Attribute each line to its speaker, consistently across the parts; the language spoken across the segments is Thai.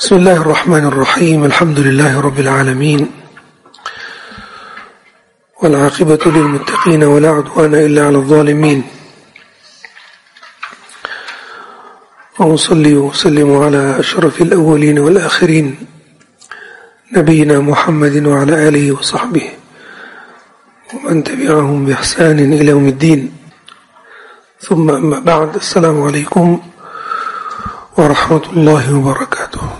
Speaker 1: بسم الله الرحمن الرحيم. الحمد لله رب العالمين. والعاقبة للمتقين ولا عدوان إلا على الظالمين. وأصلي وسلم على أشرف الأولين والآخرين. نبينا محمد وعلى آله وصحبه ومن تبعهم بإحسان إلى يوم الدين. ثم أما بعد السلام عليكم ورحمة الله وبركاته.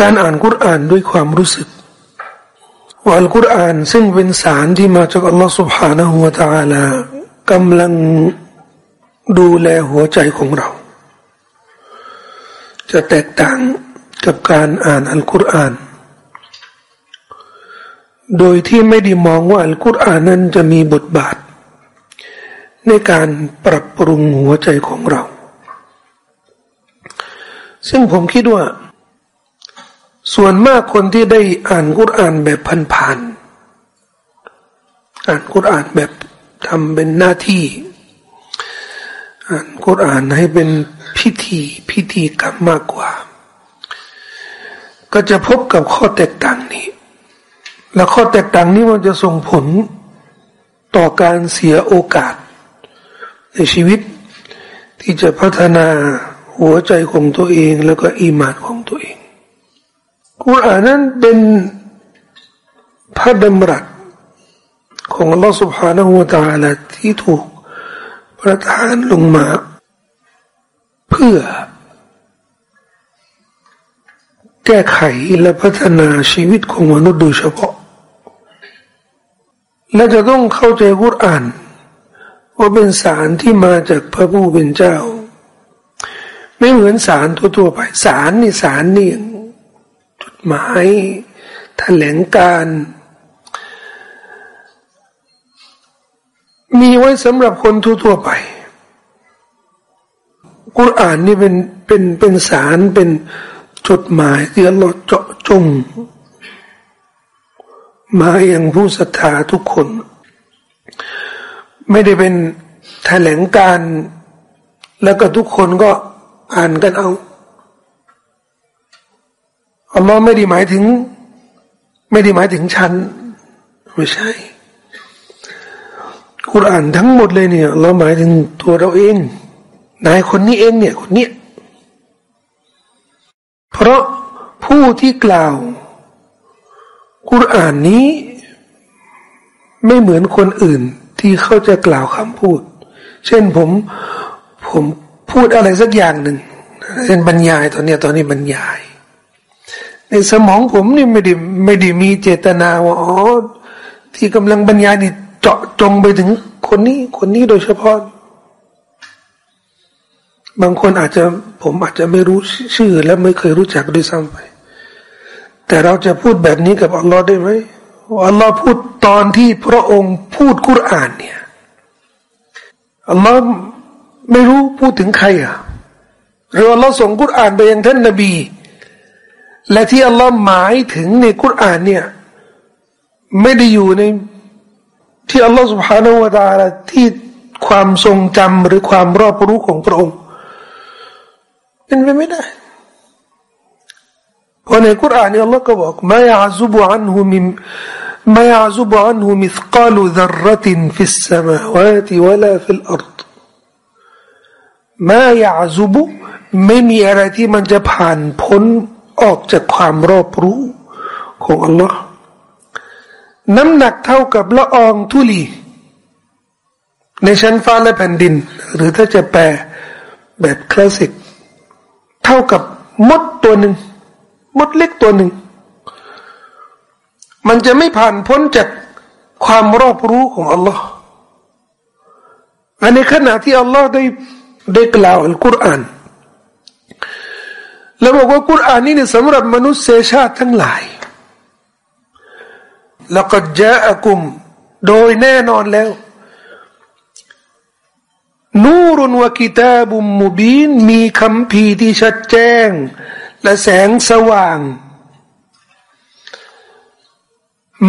Speaker 1: การอ่านกุรอานด้วยความรู้สึกว่าอัลกุรอานซึ่งเป็นสารที่มาจากอัลลอฮฺ سبحانه และ تعالى กำลังดูแลหัวใจของเรา จะแตกต่างกับการอ่านอัลกุรอาน โดยที่ไม่ได้มองว่าอัลกุรอานนั้นจะมีบทบาท ในการปรับปรุงหัวใจของเรา ซึ่งผมคิดว่า ส่วนมากคนที่ได้อ่านกุรอานแบบผ่านๆอ่านกุรอานแบบทำเป็นหน้าที่ อ่านกุรอานให้เป็นพิธีพิธีกรรมมากกว่า ก็จะพบกับข้อแตกต่างนี้ และข้อแตกต่างนี้มันจะส่งผลต่อการเสียโอกาส ในชีวิตที่จะพัฒนาหัวใจของตัวเองแล้วก็อีมานของตัวเอง กุรอานนั้นเป็นพระดำรัสของ Allah سبحانه และ تعالى ที่ถูกประทานลงมา เพื่อ แก้ไขและพัฒนาชีวิตของมนุษย์โดยเฉพาะ และจะต้องเข้าใจกุรอาน ว่าเป็นสารที่มาจากพระผู้เป็นเจ้า ไม่เหมือนสารทั่วๆไป สารนี่สารนี่ หมายแถลงการ มีไว้สำหรับคนทั่วๆไป กุรอานนี่เป็นเป็นเป็นสารเป็นจดหมายที่เราเจาะจงมาอย่างผู้ศรัทธาทุกคน ไม่ได้เป็นแถลงการ แล้วก็ทุกคนก็อ่านกันเอา อัลลอฮ์ไม่ได้หมายถึง ไม่ได้หมายถึงฉัน ไม่ใช่กุรอานทั้งหมดเลยเนี่ย เราหมายถึงตัวเราเอง นายคนนี้เองเนี่ยคนเนี้ยเพราะผู้ที่กล่าวกุรอานนี้ ไม่เหมือนคนอื่นที่เขาจะกล่าวคำพูด เช่นผมผมพูดอะไรสักอย่างหนึ่งเช่นบรรยายตอนนี้ตอนนี้บรรยาย ในสมองผมนี่ไม่ได้ไม่ได้มีเจตนาว่าอ๋อที่กำลังบรรยายนี่เจาะจงไปถึงคนนี้คนนี้โดยเฉพาะ บางคนอาจจะผมอาจจะไม่รู้ชื่อ และไม่เคยรู้จักด้วยซ้ำไป แต่เราจะพูดแบบนี้กับอัลลอฮ์ได้ไหมอัลลอฮ์พูดตอนที่พระองค์พูดกุรอานเนี่ยอัลลอฮ์ไม่รู้พูดถึงใครอะหรืออัลลอฮ์ส่งกุรอานไปยังท่านนบี และที่อัลลอฮ์หมายถึงในกุรอานเนี่ย ไม่ได้อยู่ในที่อัลลอฮ์سبحانه وتعالىที่ความทรงจำหรือความรอบรู้ของพระองค์เป็นไปไม่ได้เพราะในกุรอานเนี่ยอัลลอฮ์ก็บอกلا يعزب عنه لا يعزب عنه مثقال ذرة في السماوات ولا في الأرضไม่อาซุบไม่มีอะไรที่มันจะผ่านพ้น ออกจากความรอบรู้ของอัลลอฮ์น้ำหนักเท่ากับละอองทุลี ในชั้นฟ้าและแผ่นดิน หรือถ้าจะแปลแบบคลาสสิก เท่ากับมดตัวหนึ่ง มดเล็กตัวหนึ่ง มันจะไม่ผ่านพ้นจากความรอบรู้ของอัลลอฮ์อันในขณะที่อัลลอฮ์ได้ได้กล่าวอัลกุรอาน แล้วบอกว่ากุรอานนี่เนี่ยสำหรับมนุษยชาติทั้งหลายแล้วก็จะอากุมโดยแน่นอนแล้ว นูรุนวกิตาบุมมุบีนมีคำพีที่ชัดแจ้ง และแสงสว่าง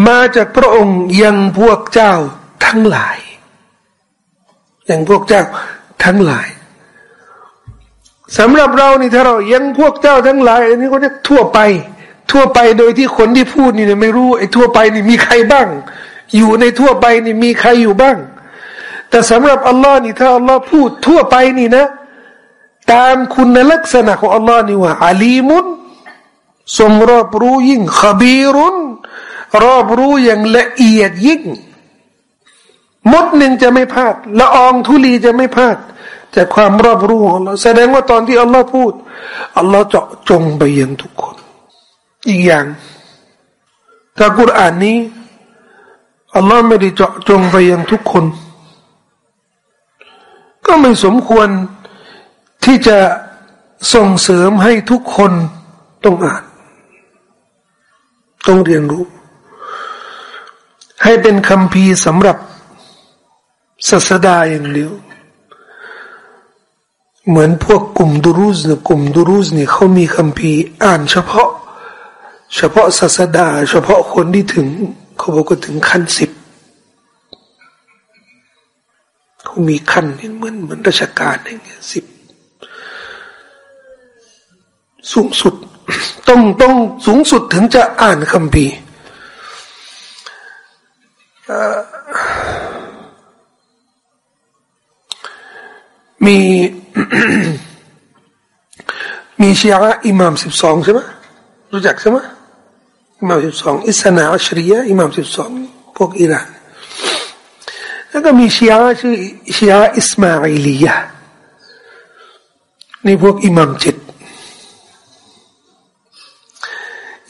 Speaker 1: มาจากพระองค์ยังพวกเจ้าทั้งหลาย ยังพวกเจ้าทั้งหลาย สำหรับเรานี่ถ้าเรายังพวกเจ้าทั้งหลายอันนี้เขาเรียกทั่วไป ทั่วไปโดยที่คนที่พูดนี่ไม่รู้ไอ้ทั่วไปนี่มีใครบ้าง อยู่ในทั่วไปนี่มีใครอยู่บ้าง แต่สำหรับอัลลอฮ์นี่ถ้าอัลลอฮ์พูดทั่วไปนี่นะ ตามคุณลักษณะของอัลลอฮ์นี่ว่าอาลีมุนทรงรอบรู้ยิ่งขบีรุนรอบรู้อย่างละเอียดยิ่งมดหนึ่งจะไม่พลาดละอองธุลีจะไม่พลาด จากความรอบรู้ของเราแสดงว่าตอนที่อัลลอฮ์พูดอัลลอฮ์เจาะจงไปยังทุกคน อีกอย่างถ้ากุรอานนี้อัลลอฮ์ไม่ได้เจาะจงไปยังทุกคน ก็ไม่สมควรที่จะส่งเสริมให้ทุกคนต้องอ่าน ต้องเรียนรู้ ให้เป็นคำพีสำหรับศาสดาอย่างเดียว เหมือนพวกกลุ่มดูรุสเนี่ยกลุ่มดูรุสเนี่ยเขามีคำพีอ่านเฉพาะ เฉพาะศาสดา เฉพาะคนที่ถึงเขาบอกว่าถึงขั้นสิบเขามีขั้นเหมือนเหมือนราชการอย่างเงี้ยสิบสูงสุด ต้องต้องสูงสุดถึงจะอ่านคำพี มีมีชีอะอิหม่ามสิบสองใช่ไหมรู้จักใช่ไหมอิหม่ามสิบสองอิสนาอัชริยะอิหม่ามสิบสองพวกอิหร่านแล้วก็มีชีอะชื่อชีอะอิสมาอิลียะนี่พวกอิหม่ามเจ็ด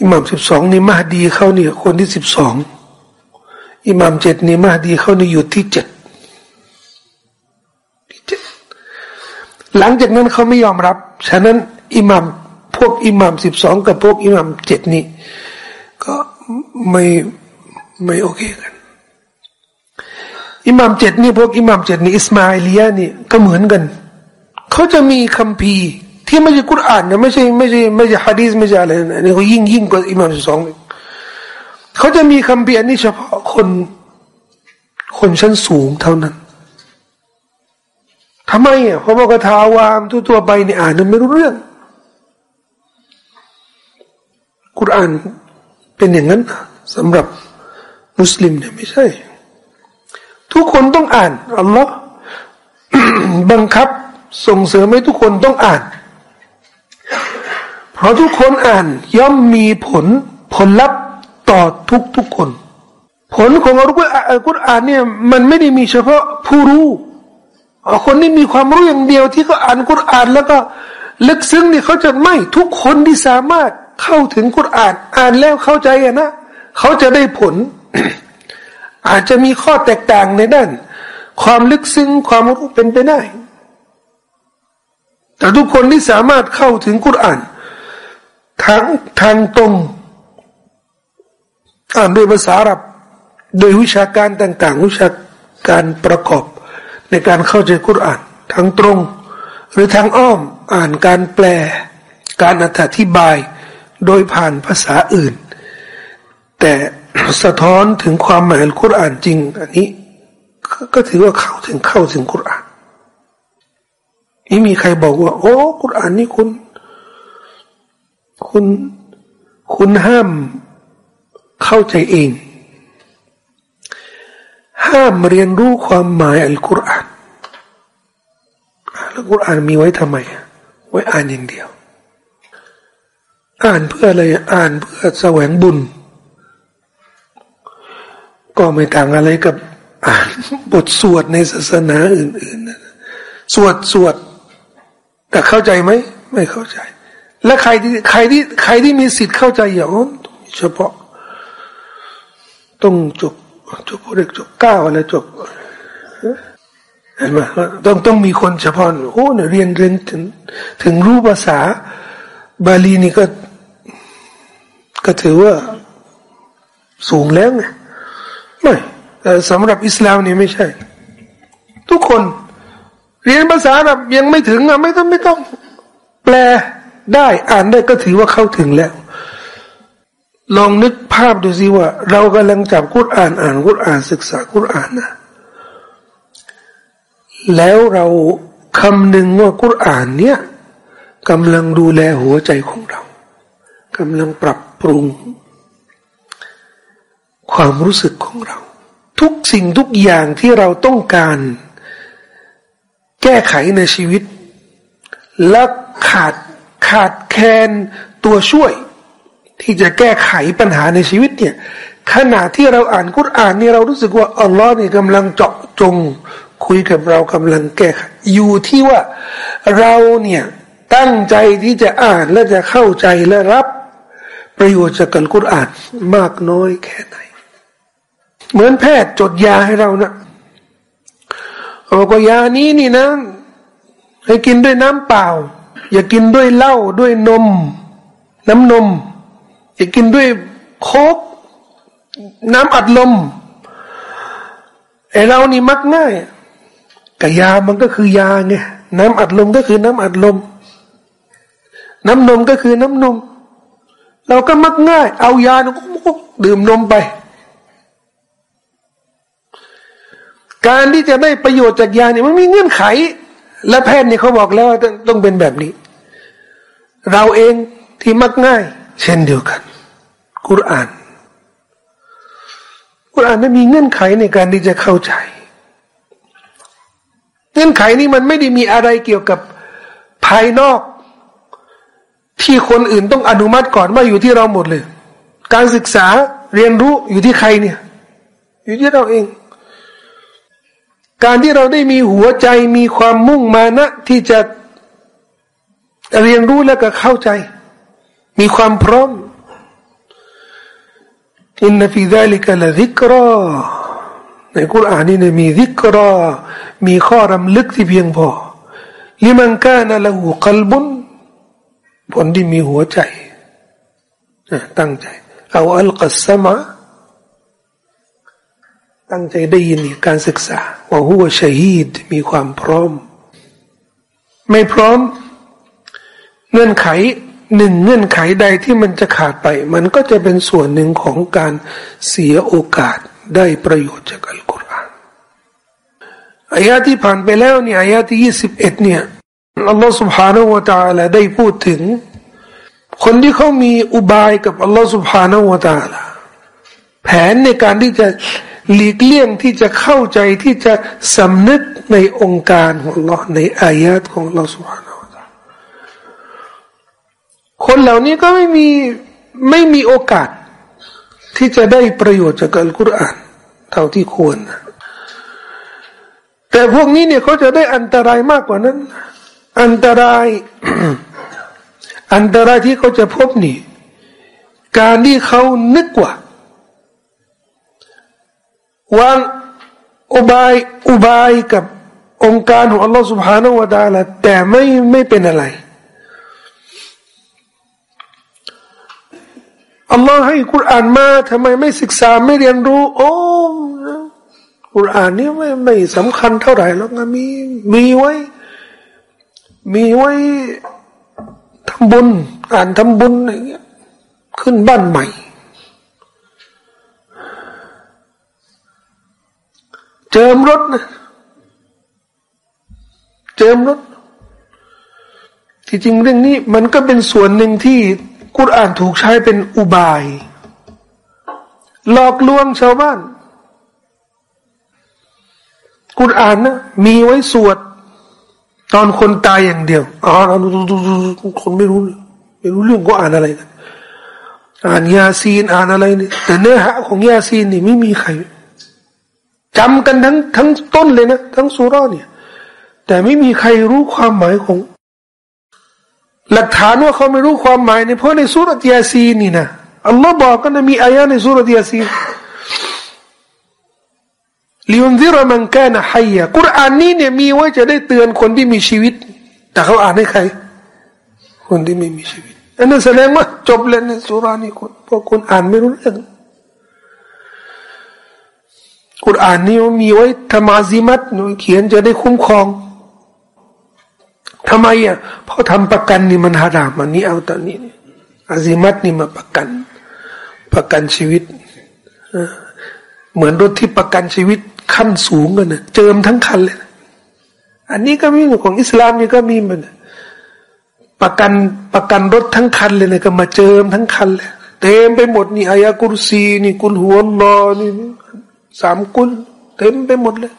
Speaker 1: อิหม่ามสิบสองนี่มาดีเขาเนี่ยคนที่สิบสองอิหม่ามเจ็ดนี่มาดีเขานี่อยู่ที่เจ็ด หลังจากนั้นเขาไม่ยอมรับ ฉะนั้นอิหมัมพวกอิหมัมสิบสองกับพวกอิหมัมเจ็ดนี่ก็ไม่ไม่โอเคกัน อิหมัมเจ็ดนี่พวกอิหมัมเจ็ดนี่อิสมาอิลียนี่ก็เหมือนกัน เขาจะมีคัมภีร์ที่ไม่ใช่กุรอานนะไม่ใช่ไม่ใช่ไม่ใช่ฮะดีสไม่ใช่อะไรนะนี่เขายิ่งยิ่งกว่าอิหมัมสิบสองเขาจะมีคัมภีร์อันนี้เฉพาะคนคนชั้นสูงเท่านั้น ทำไมอะเพราะว่ากทาวามทั่วๆไปเนี่ยอ่านไม่รู้เรื่องกุรอานเป็นอย่างนั้นสำหรับมุสลิมเนี่ยไม่ใช่ ทุกคนต้องอ่านอัลลอฮ์บังคับส่งเสริมให้ทุกคนต้องอ่าน เพราะทุกคนอ่านย่อมมีผลผลลัพธ์ต่อทุกทุกคน ผลของอัลกุรอานเนี่ยมันไม่ได้มีเฉพาะผู้รู้ คนที่มีความรู้อย่างเดียวที่เขาอ่านกุรอานแล้วก็ลึกซึ้งนี่เขาจะไม่ทุกคนที่สามารถเข้าถึงกุรอานอ่านแล้วเข้าใจอะนะเขาจะได้ผล อาจจะมีข้อแตกต่างในด้าน ความลึกซึ้งความรู้เป็นไปได้ แต่ทุกคนที่สามารถเข้าถึงกุรอานทางทางตรงอ่านด้วยภาษาอับโดยวิชาการต่าง ๆ วิชาการประกอบ ในการเข้าใจกุรอานทั้งตรง หรือทางอ้อมอ่านการแปล การอธิบาย โดยผ่านภาษาอื่น แต่สะท้อนถึงความหมายกุรอานจริง อันนี้ ก็ถือว่าเข้าถึงเข้าถึงกุรอานนี่มีใครบอกว่า โอ้กุรอานนี่คุณ คุณคุณห้ามเข้าใจเอง ห้ามเรียนรู้ความหมายอัลกุรอานแล้วกุรอานมีไว้ทำไม ไว้อ่านอย่างเดียว อ่านเพื่ออะไรอ่านเพื่อแสวงบุญ ก็ไม่ต่างอะไรกับอ่านบทสวดในศาสนาอื่นๆสวดสวด แต่เข้าใจไหม ไม่เข้าใจ และใครที่ใครที่ใครที่มีสิทธิ์เข้าใจอย่างนั้นเฉพาะ ต้องจบ จบเรียกจบเก้าอะไรจบเห็นไหมต้องต้องมีคนเฉพาะโอ้เนี่ยเรียนเรียนถึง ถึงรู้ภาษา บาลีนี่ก็ ก็ถือว่าสูงแล้วไงไม่แต่สำหรับอิสลามนี่ไม่ใช่ ทุกคน เรียนภาษาแบบยังไม่ถึงอะไม่ต้องไม่ต้อง แปลได้อ่านได้ก็ถือว่าเข้าถึงแล้ว ลองนึกภาพดูสิว่า เรากำลังจับกุรอ่านอ่านกุรอ่านศึกษากุรอ่านนะแล้วเราคำหนึ่งว่ากุรอ่านเนี่ยกำลังดูแลหัวใจของเรากำลังปรับปรุง ความรู้สึกของเรา ทุกสิ่งทุกอย่างที่เราต้องการ แก้ไขในชีวิต และขาดขาดแคลนตัวช่วย ที่จะแก้ไขปัญหาในชีวิตเนี่ย ขณะที่เราอ่านกุรอานนี่เรารู้สึกว่าอัลลอฮ์นี่กำลังเจาะจง คุยกับเรากำลังแก้ไขอยู่ที่ว่าเราเนี่ยตั้งใจที่จะอ่านและจะเข้าใจและรับประโยชน์จากการกุรอานมากน้อยแค่ไหน เหมือนแพทย์จดยาให้เรานะบอกว่ายานี้นี่นะ ให้กินด้วยน้ำเปล่า อย่ากินด้วยเหล้าด้วยนม น้ำนม อย่ากินด้วยโคกน้ำอัดลมไอเรานี่มักง่ายกับยามันก็คือยาไงน้ำอัดลมก็คือน้ำอัดลม น้ำนมก็คือน้ำนม เราก็มักง่าย เอายาดื่มนมไป การที่จะได้ประโยชน์จากยาเนี่ยมันมีเงื่อนไข และแพทย์เนี่ยเขาบอกแล้วว่าต้องเป็นแบบนี้ เราเองที่มักง่าย เช่นเดียวกัน กุรอาน กุรอานนั้นมีเงื่อนไขในการที่จะเข้าใจ เงื่อนไขนี้มันไม่ได้มีอะไรเกี่ยวกับภายนอก ที่คนอื่นต้องอนุมัติก่อนว่าอยู่ที่เราหมดเลย การศึกษาเรียนรู้อยู่ที่ใครเนี่ย อยู่ที่เราเอง การที่เราได้มีหัวใจมีความมุ่งมานะที่จะเรียนรู้แล้วก็เข้าใจ มีความพร้อม อินนฟีดาลิกะละซิกรอในกุรอานนี่เนี่ยมีซิกรอมีข้อรำลึกที่เพียงพอลิมันกานะละหูกลบุนผลที่มีหัวใจตั้งใจเอาอัลกัสมาตั้งใจได้ยินการศึกษาว่าหัวชัยดมีความพร้อม ไม่พร้อม เงื่อนไข หนึ่งเงื่อนไขใดที่มันจะขาดไป มันก็จะเป็นส่วนหนึ่งของการเสียโอกาสได้ประโยชน์จากอัลกุรอานอายะที่ผ่านไปแล้วเนี่ยอายะที่ยี่สิบเอ็ดเนี่ยอัลลอฮฺ سبحانه และ تعالى ได้พูดถึง คนที่เขามีอุบายกับอัลลอฮฺ سبحانه และ تعالى แผนในการที่จะหลีกเลี่ยงที่จะเข้าใจที่จะสำนึกในองค์การของอัลลอฮ์ในอายะของอัลลอฮฺ سبحانه คนเหล่านี้ก็ไม่มีไม่มีโอกาส ที่จะได้ประโยชน์จากอัลกุรอานเท่าที่ควร แต่พวกนี้เนี่ยเขาจะได้อันตรายมากกว่านั้น อันตราย อันตรายที่เขาจะพบนี่ การที่เขานึกว่าวางอุบายอุบายกับองค์การของอัลลอฮฺสุบฮานาวะตาละแต่ไม่ไม่เป็นอะไร อัลลอฮ์ให้กุรอานมาทำไมไม่ศึกษาไม่เรียนรู้ โอ้กุรอานนี่ไม่ไม่สำคัญเท่าไหร่หรอกนะมีมีไว้ มีไว้ทำบุญ อ่านทำบุญอะไรเงี้ยขึ้นบ้านใหม่ เจิมรถนะเจิมรถที่จริงเรื่องนี้ มันก็เป็นส่วนหนึ่งที่ กุรอานถูกใช้เป็นอุบาย หลอกลวงชาวบ้าน กุรอานนะมีไว้สวด ตอนคนตายอย่างเดียวอ๋อคนไม่รู้ไม่รู้เรื่องก็อ่านอะไรกันอ่านยาซีนอ่านอะไรนี่แต่เนื้อหาของยาซีนนี่ไม่มีใครจำกันทั้งทั้งต้นเลยนะ ทั้งสุราเนี่ย แต่ไม่มีใครรู้ความหมายของ หลักฐานว่าเขาไม่รู้ความหมายเนี่ยเพราะในสุรยาซีนี่นะอัลลอฮ์บอกกันะมีอายะในสุรยาซีลิยุนซิรมันแค่นะไฮยะกุรอานนี้เนี่ยมีไว้จะได้เตือนคนที่มีชีวิต แต่เขาอ่านให้ใคร คนที่ไม่มีชีวิตอันนั้นแสดงว่าจบเลยในสุรานี่คนพวกคนอ่านไม่รู้เรื่องกุรอานนี้มีไว้ทำอาซิมัตเขียนจะได้คุ้มครอง ทำไมอะเพราะทำประกันนี่มันหารามอันนี้เอาตอนนี้อาซิมัตนี่มาประกัน ประกันชีวิตเหมือนรถที่ประกันชีวิตขั้นสูงกันนะเจิมทั้งคันเลย อันนี้ก็มีของอิสลามนี่ก็มีมันประกันประกันรถทั้งคันเลยนี่ยก็มาเจิมทั้งคันเลยเต็มไปหมดนี่อายะกุรซีนี่กุลหัวลอนี่สามกุลเต็มไปหมดเลย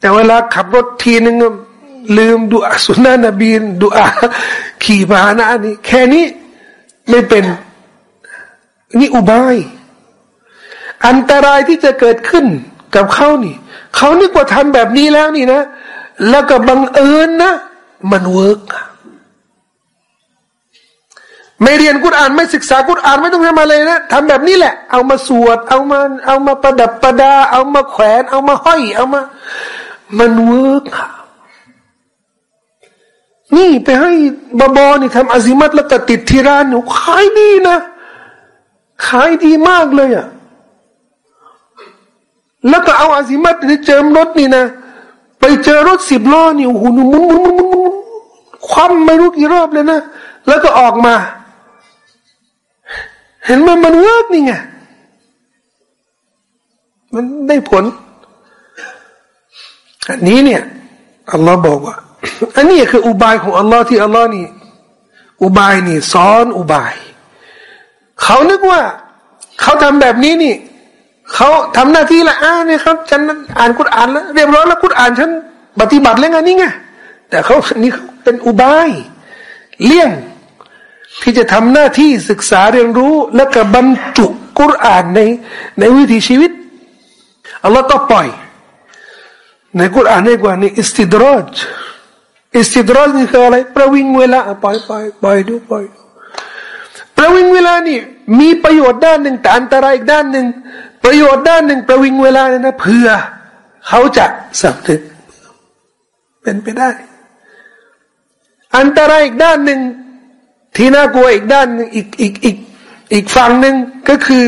Speaker 1: แต่เวลาขับรถทีนึงลืมดูอาสุนนะนบีนดูอาขี่พาหนะนี่แค่นี้ไม่เป็น นี่อุบาย อันตรายที่จะเกิดขึ้นกับเขานี่เขานึกว่าทำแบบนี้แล้วนี่นะ แล้วก็บังเอิญนะ มัน work ไม่เรียนกุรอานไม่ศึกษากุรอานไม่ต้องทำอะไรนะทำแบบนี้แหละ เอามาสวด เอามา เอามาประดับประดา เอามาแขวน เอามาห้อย เอามา มัน work ค่ะนี่ไปให้บาบอนี่ทำอาซิมัตแล้วก็ติดที่ร้านหนูขายดีนะ ขายดีมากเลยอะ่ะ แล้วก็เอาอาซิมัตนี่เจิมรถนี่นะ ไปเจอรถสิบล้อนี่โอ้โหหมุนหมุนหมุนหมุนหมุนคว่ำไม่รู้กี่รอบเลยนะ แล้วก็ออกมา เห็นมันมัน work นี่ไง มันได้ผล อันนี้เนี่ยอัลลอฮ์บอกว่า อันนี้คืออุบายของอัลลอฮ์ที่อัลลอฮ์นี่ อุบายนี่ซ้อนอุบาย เขานึกว่า เขาทำแบบนี้นี่ เขาทำหน้าที่ละอ่าเนี่ยครับ ฉันอ่านกุรอานแล้วเรียบร้อยแล้วกุรอานฉันปฏิบัติแล้วไงนี่ไงแต่เขานี่เขาเป็นอุบาย เลี่ยงที่จะทำหน้าที่ศึกษาเรียนรู้ แล้วก็บรรจุกุรอานในในวิถีชีวิตอัลลอฮ์ก็ปล่อย ในกุรอานเรียกว่านี่อิสติดรอจอิสติดรอจนี่คืออะไร ประวิงเวลาปล่อยปล่อยปล่อยดูปล่อยประวิงเวลานี่มีประโยชน์ด้านหนึ่งแต่อันตรายอีกด้านหนึ่งประโยชน์ด้านหนึ่งประวิงเวลาเนี่ยนะเพื่อเขาจะสับถึกเป็นไปได้ อันตรายอีกด้านหนึ่งที่น่ากลัวอีกด้านหนึ่งอีกอีกอีกอีกฝั่งหนึ่งก็คือ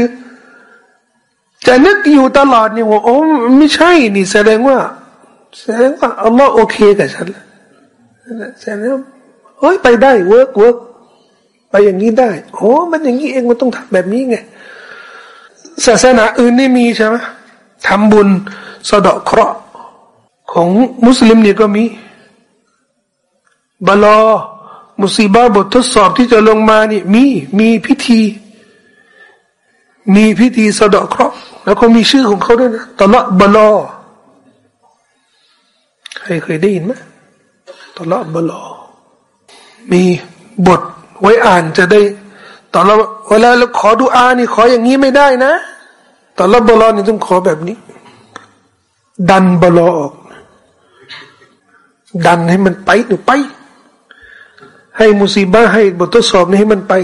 Speaker 1: จะนึกอยู่ตลอดนี่ว่าโอ้ไม่ใช่นี่แสดงว่า แสดงว่าอัลลอฮ์โอเคกับฉันแสดงว่าเฮ้ยไปได้ work work ไปอย่างนี้ได้โอ้มันอย่างนี้เองมันต้องทำแบบนี้ไงศาสนาอื่นนี่มีใช่ไหมทำบุญสะเดาะเคราะห์ของมุสลิมเนี่ยก็มีบลอมุสีบาบททดสอบที่จะลงมานี่มีมีพิธี มีพิธีสะเดาะเคราะห์แล้วก็มีชื่อของเขาด้วยนะ tolak bala ใครเคยได้ยินไหม tolak bala มีบทไว้อ่านจะได้ตอนเราเวลาเราขอดูอานี่ขออย่างนี้ไม่ได้นะ tolak bala นี่ต้องขอแบบนี้ ดันบลอออก ดันให้มันไปหรือไป ให้มุสีบ้าให้บททดสอบนี้ให้มันไป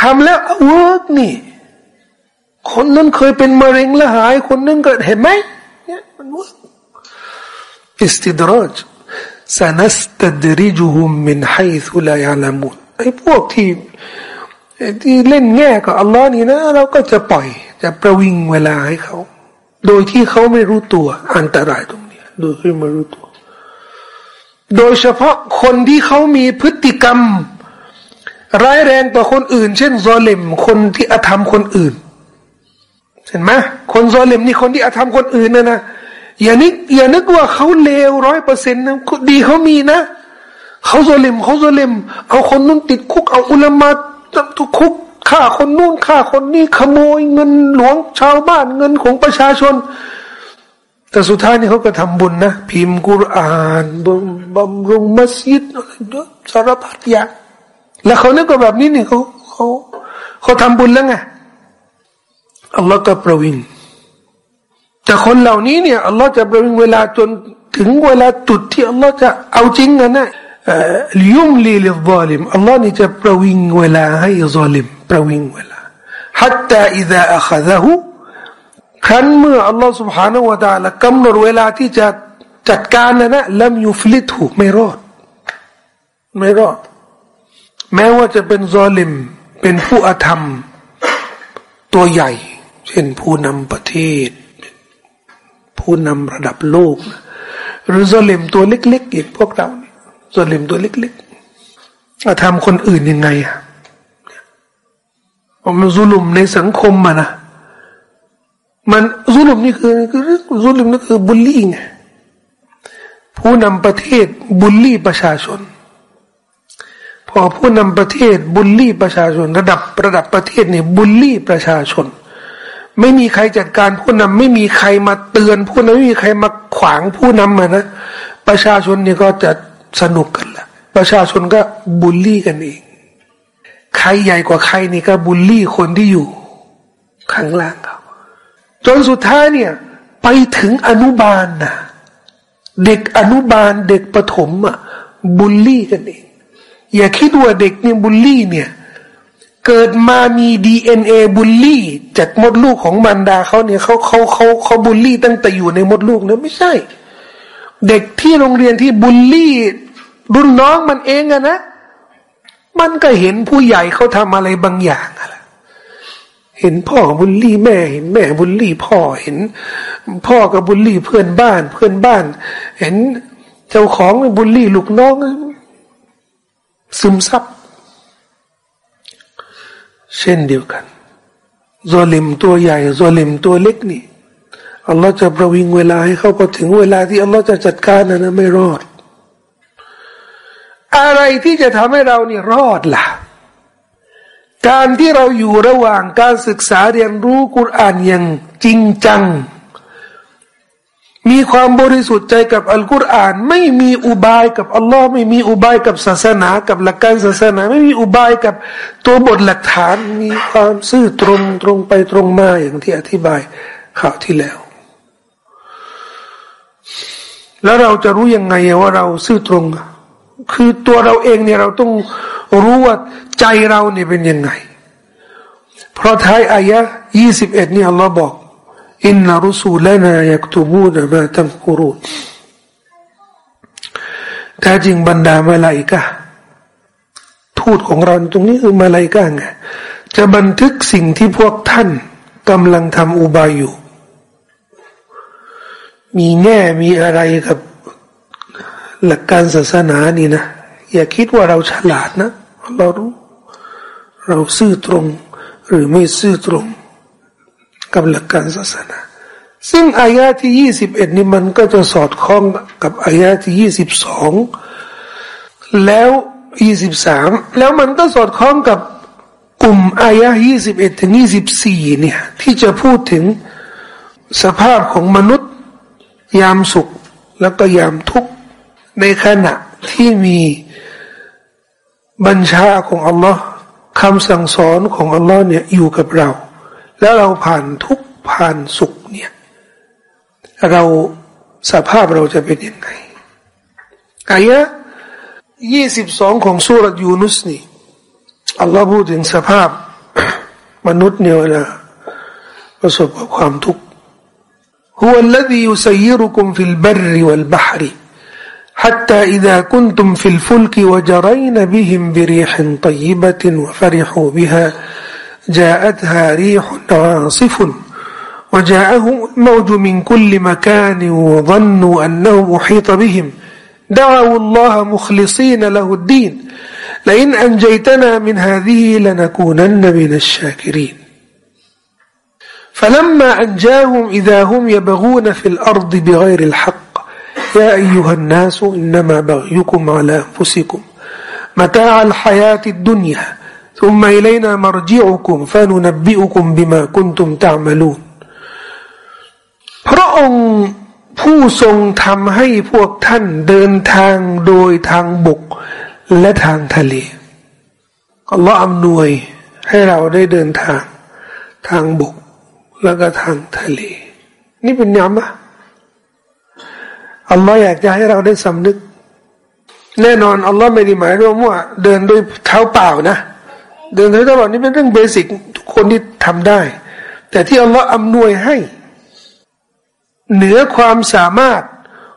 Speaker 1: ทำแล้ว work นี่ คนนั้นเคยเป็นมะเร็งแล้วหาย คนนั้นก็เห็นไหมเนี่ยมัน work استدراج سنستدرجهم من حيث لا يعلمون ไอ้พวกที่ที่เล่นแง่กับอัลลอฮ์นี่นะเราก็จะปล่อย จะประวิงเวลาให้เขา โดยที่เขาไม่รู้ตัว อันตรายตรงนี้โดยที่ไม่รู้ตัว โดยเฉพาะคนที่เขามีพฤติกรรม ร้ายแรงต่อคนอื่น เช่นซอเลมคนที่อธรรมคนอื่น เห็นไหมคนซอเลมนี่คนที่อธรรมคนอื่นนะนะ อย่านึกอย่านึกว่าเขาเลวร้อยเปอร์เซ็นต์นะดีเขามีนะเขาโซลิมเขาโซลิมเอาคนนู้นติดคุก เอาอุลามาติดคุกฆ่าคนนู้นฆ่าคนนี้ขโมยเงินหลวงชาวบ้านเงินของประชาชน แต่สุดท้ายนี่เขาก็ทำบุญนะพิมพ์กุรอานบำรุงมัสยิดอะไรเยอะสารพัดอย่างแล้วเขาเนี่ยก็แบบนี้นี่เขาเขาเขาทำบุญแล้วไงอัลลอฮ์ก็ประวิง แต่คนเหล่านี้เนี่ยอัลลอฮ์จะประวิงเวลาจนถึงเวลาจุดที่อัลลอฮ์จะเอาจริงนะนะยุมลีลิซาลิมอัลลอฮ์นี่จะประวิงเวลาให้ซาลิมประวิงเวลา حتى إذا أخذه ครั้นเมื่ออัลลอฮ์ سبحانه และ تعالى กำหนดเวลาที่จะจัดการนะนะลัมยุฟลิถูไม่รอด ไม่รอด แม้ว่าจะเป็นซอลิม เป็นผู้อธรรม ตัวใหญ่ เช่นผู้นำประเทศ ผู้นำระดับโลก หรือซอลิมตัวเล็กๆอีกพวกเราส่วนเหลี่ยมตัวเล็กๆจะทำคนอื่นยังไงอะมันซุลุมในสังคมมานะมันซุลุมนี่คือคือซุลุมนี่คือบุลลี่ไงผู้นำประเทศบุลลี่ประชาชน พอผู้นำประเทศบุลลี่ประชาชน ระดับระดับประเทศเนี่ยบุลลี่ประชาชน ไม่มีใครจัดการผู้นำไม่มีใครมาเตือนผู้นำไม่มีใครมาขวางผู้นำมานะ ประชาชนนี่ก็จะสนุกกันละประชาชนก็บุลลี่กันเองใครใหญ่กว่าใครนี่ก็บุลลี่คนที่อยู่ ข้างล่างเขาจนสุดท้ายเนี่ย ไปถึงอนุบาลนะเด็กอนุบาลเด็กประถมอะบุลลี่กันเองอย่าคิดว่าเด็กเนี่ยบุลลี่เนี่ย เกิดมามีดีเอ็นเอบุลลี่ จากมดลูกของบรรดาเขาเนี่ยเขาเขาเขาเขาบุลลี่ตั้งแต่อยู่ในมดลูกเนะไม่ใช่ เด็กที่โรงเรียนที่บุลลี่ รุ่นน้องมันเองอะนะ มันก็เห็นผู้ใหญ่เขาทำอะไรบางอย่างอะเห็นพ่อบุลลี่แม่เห็นแม่บุลลี่พ่อเห็น พ่อกับบุลลี่เพื่อนบ้านเพื่อนบ้าน เห็นเจ้าของบุลลี่ลูกน้องซึมซับ เช่นเดียวกันโซลิมตัวใหญ่โซลิมตัวเล็กนี่อัลลอฮ์จะประวิงเวลาให้เขาพอถึงเวลาที่อัลลอฮ์จะจัดการนะนะไม่รอด อะไรที่จะทำให้เรานี่รอดล่ะ การที่เราอยู่ระหว่างการศึกษาเรียนรู้กุรอานอย่างจริงจัง มีความบริสุทธิ์ใจกับอัลกุรอาน ไม่มีอุบายกับอัลลอฮ์ไม่มีอุบายกับศาสนา กับหลักการศาสนา ไม่มีอุบายกับตัวบทหลักฐาน มีความซื่อตรงตรงไปตรงมาอย่างที่อธิบายข่าวที่แล้ว แล้วเราจะรู้ยังไงว่าเราซื่อตรง คือตัวเราเองเนี่ยเราต้องรู้ว่าใจเราเนี่ยเป็นยังไง เพราะท้ายอายะยี่สิบเอ็ดนี่อัลลอฮ์บอก อินนารุสูลนายักตูบูนมาตัมกุรุนแท้จริงบรรดามาลายกะทูตของเราตรงนี้คือมาลายกะไงจะบันทึกสิ่งที่พวกท่านกำลังทำอุบายอยู่ มีแง่มีอะไรกับหลักการศาสนานี่นะ อย่าคิดว่าเราฉลาดนะ เรารู้ เราซื่อตรง หรือไม่ซื่อตรง กับหลักการศาสนา ซึ่งอายะที่ยี่สิบเอ็ดนี่มันก็จะสอดคล้องกับอายะที่ยี่สิบสองแล้วยี่สิบสามแล้วมันก็สอดคล้องกับกลุ่มอายะยี่สิบเอ็ดถึงยี่สิบสี่เนี่ยที่จะพูดถึงสภาพของมนุษย์ ยามสุขแล้วก็ยามทุกข์ในขณะที่มีบัญชาของอัลลอฮ์คำสั่งสอนของอัลลอฮ์เนี่ยอยู่กับเรา แล้วเราผ่านทุกผ่านสุขเนี่ย เราสภาพเราจะเป็นยังไงอายะยี่สิบสองของสุรยูนุสนี่อัลลอฮ์พูดถึงสภาพมนุษย์เนี่ยนะประสบกับความทุกข์ هو الذي يسيركم في البر والبحر حتى إذا كنتم في الفلك وجرين بهم بريح طيبة وفرحوا بها جاءتها ريح عاصف وجاءهم الموج من كل مكان وظنوا أنه محيط بهم. دعوا الله مخلصين له الدين. لئن أنجيتنا من هذه لنكونن من الشاكرين. فلما أنجاهم إذا هم يبغون في الأرض بغير الحق يا أيها الناس إنما بغيكم على أنفسكم. متاع الحياة الدنيا. ทุมไมเลนามารจิอุคุมฟานุนบิอุคุมบิมาคุณตุมตามาลูนพระองค์ผู้ทรงทำให้พวกท่านเดินทางโดยทางบกและทางทะเลอัลลอฮ์อำนวยให้เราได้เดินทางทางบกแล้วก็ทางทะเล นี่เป็นนิยามะอัลลอฮ์อยากจะให้เราได้สำนึก แน่นอนอัลลอฮ์ไม่ได้หมายรวมว่า เดินด้วยเท้าเปล่านะ เดินเท้าเปล่านี่เป็นเรื่องเบสิกทุกคนที่ทำได้ แต่ที่อัลลอฮ์อำนวยให้ เหนือความสามารถ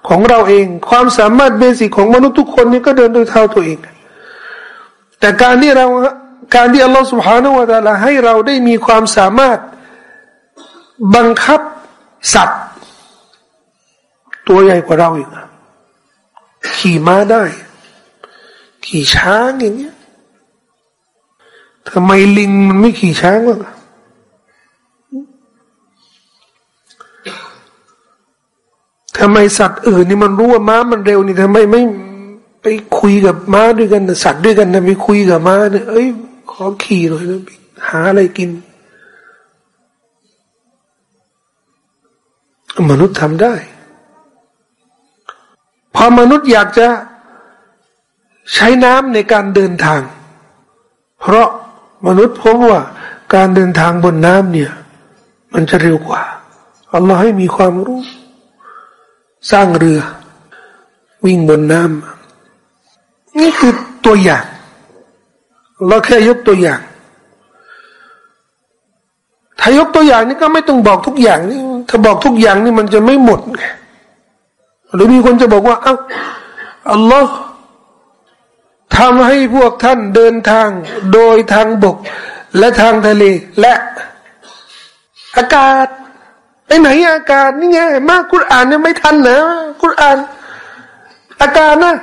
Speaker 1: ของเราเอง ความสามารถเบสิกของมนุษย์ทุกคนนี่ก็เดินโดยเท้าตัวเอง แต่การที่เราการที่อัลลอฮ์สุบฮานาวะตาลาให้เราได้มีความสามารถบังคับสัตว์ ตัวใหญ่กว่าเราอีกขี่ม้าได้ ขี่ช้างอย่างเงี้ย ทำไมลิงมันไม่ขี่ช้างวะททำไมสัตว์อื่นนี่มันรู้ว่าม้ามันเร็วนี่ทำไมไม่ไปคุยกับม้าด้วยกันสัตว์ด้วยกันนะไปคุยกับม้าเนี่ยเอ้ยขอขี่หน่อยนะหาอะไรกิน มนุษย์ทำได้ พอมนุษย์อยากจะใช้น้ำในการเดินทาง เพราะ มนุษย์พบว่าการเดินทางบนน้ำเนี่ย มันจะเร็วกว่าอัลลอฮ์ให้มีความรู้ สร้างเรือ วิ่งบนน้ำนี่คือตัวอย่างเราแค่ยกตัวอย่าง ถ้ายกตัวอย่างนี่ก็ไม่ต้องบอกทุกอย่างนี่ถ้าบอกทุกอย่างนี่มันจะไม่หมดไงหรือมีคนจะบอกว่าอ้าวอัลลอฮ์ ทำให้พวกท่านเดินทางโดยทางบก และทางทะเลและอากาศไปไหนอากาศนี่ไงมากกุรอานเนี่ยไม่ทันนะกุรอาน อากาศนะ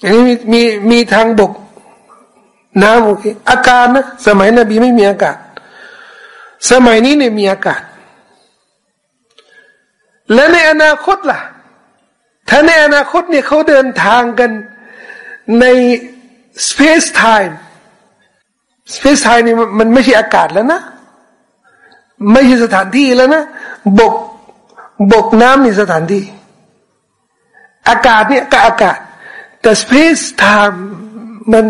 Speaker 1: อย่างนี้มีมีมีทางบกน้ำโอเคอากาศนะสมัยนบีไม่มีอากาศ สมัยนี้เนี่ยมีอากาศ และในอนาคตล่ะ ถ้าในอนาคตเนี่ยเขาเดินทางกัน ใน space time space time นี่มันไม่ใช่อากาศแล้วนะ ไม่ใช่สถานที่แล้วนะ บก บกน้ำนี่สถานที่ อากาศเนี่ยก็อากาศ แต่ space time มัน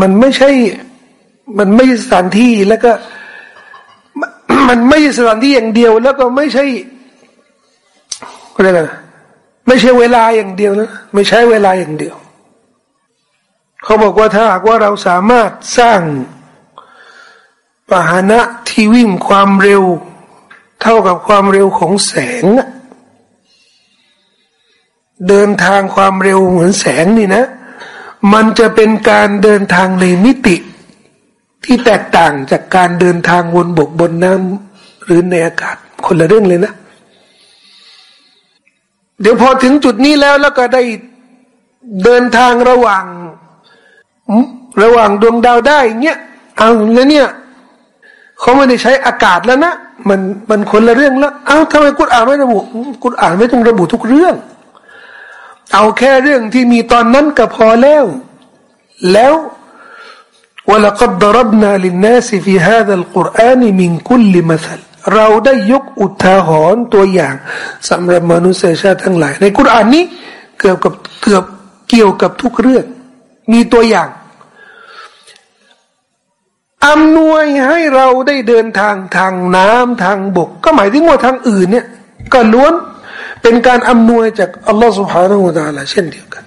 Speaker 1: มันไม่ใช่ มันไม่ใช่สถานที่แล้วก็ มันไม่ใช่สถานที่อย่างเดียว แล้วก็ไม่ใช่อะไรกันไม่ใช่เวลาอย่างเดียวนะ ไม่ใช่เวลาอย่างเดียว เขาบอกว่าถ้าหากว่าเราสามารถสร้างปานะที่วิ่งความเร็ว เท่ากับความเร็วของแสง เดินทางความเร็วเหมือนแสงนี่นะ มันจะเป็นการเดินทางในมิติ ที่แตกต่างจากการเดินทางบนบกบนน้ำหรือในอากาศคนละเรื่องเลยนะ เดี๋ยวพอถึงจุดนี้แล้วแล้วก็ได้เดินทางระหว่าง ระหว่างดวงดาวได้เงี้ยเอาแล้วเนี่ยเขาไม่ได้ใช้อากาศแล้วนะมันมันคนละเรื่องแล้วเอาทำไมกุรอานไม่ระบุกุรอานไม่ต้องระบุทุกเรื่อง เอาแค่เรื่องที่มีตอนนั้นก็พอแล้ว แล้ว ولقد ضربنا للناس في هذا القرآن من كل مثل เราได้ยกอุทาหรณ์ตัวอย่างสำหรับมนุษยชาติทั้งหลาย ในกุรอานนี้เกือบกับเกือบเกี่ยวกับทุกเรื่อง มีตัวอย่างอำนวยให้เราได้เดินทางทางน้ำทางบก ก็หมายถึงว่าทางอื่นเนี่ย ก็ล้วนเป็นการอำนวยจากอัลลอฮฺสุบฮานาอูตาละเช่นเดียวกัน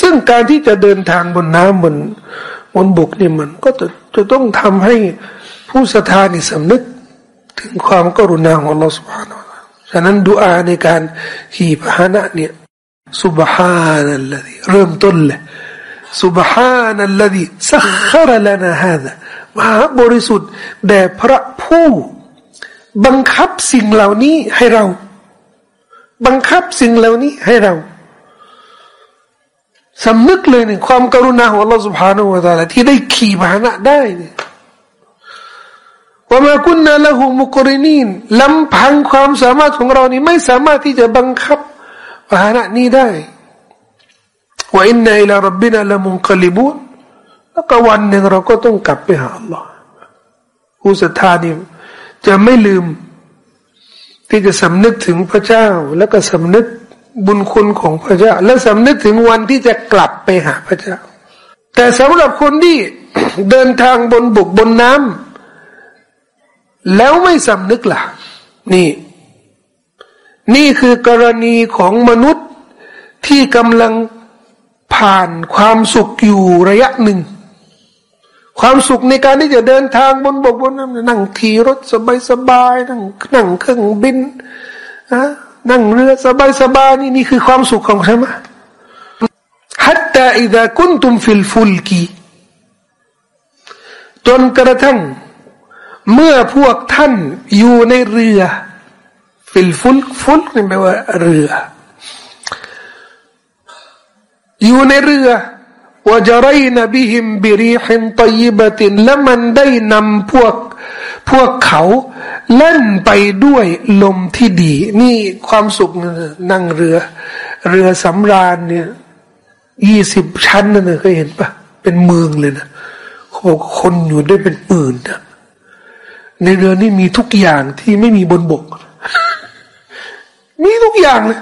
Speaker 1: ซึ่งการที่จะเดินทางบนน้ำบนบนบกเนี่ยมันก็จะจะต้องทำให้ผู้ศรัทธานี่สำนึก ถึงความกรุณาของอัลลอฮฺสุบฮานาอูตาฉะนั้นดูอาในการขี่พาหนะเนี่ย سبحان الذي เริ่มต้นเลย سبحان الذي سخر لنا هذا มหาบริสุทธิ์แด่พระผู้ บังคับสิ่งเหล่านี้ให้เรา บังคับสิ่งเหล่านี้ให้เราสำนึกเลยเนี่ยความกรุณาของ Allah سبحانه และ تعالى ที่ได้ขี่พาหนะได้เนี่ยว่ามากุนนาละหูมุกรินีนลำพังความสามารถของเรานี่ไม่สามารถที่จะบังคับ ภาหนะนี้ได้ว่าอินนัยลารับบินาละมุนกลิบุนแล้วก็วันหนึ่งเราก็ต้องกลับไปหา Allah ผู้ศรัทธานี่จะไม่ลืม ที่จะสำนึกถึงพระเจ้า แล้วก็สำนึกบุญคุณของพระเจ้า และสำนึกถึงวันที่จะกลับไปหาพระเจ้า แต่สำหรับคนที่เดินทางบนบกบนน้ำแล้วไม่สำนึกล่ะ นี่ นี่คือกรณีของมนุษย์ที่กำลังผ่านความสุขอยู่ระยะหนึ่ง ความสุขในการที่จะเดินทางบนบกบนน้ำนั่งขี่รถสบายสบายนั่งนั่งเครื่องบินนะนั่งเรือสบายสบายนี่นี่คือความสุขของใช่ไหมฮัตตาอิดะคุนตุมฟิลฟุลกีจนกระทั่ง เมื่อพวกท่านอยู่ในเรือ ฟิลฟุลฟุลนี่แปลว่าเรือ อยู่ในเรือว่าจะไรนบิหิมบิริหินตยิบตินและมันได้นำพวกพวกเขาเล่นไปด้วยลมที่ดี นี่ความสุขนั่งเรือ เรือสำราญเนี่ยยี่สิบชั้นนั่นเลยเคยเห็นปะเป็นเมืองเลยนะเขาบอกคนอยู่ได้เป็นหมื่นนะในเรือนี่มีทุกอย่างที่ไม่มีบนบก มีทุกอย่างเลย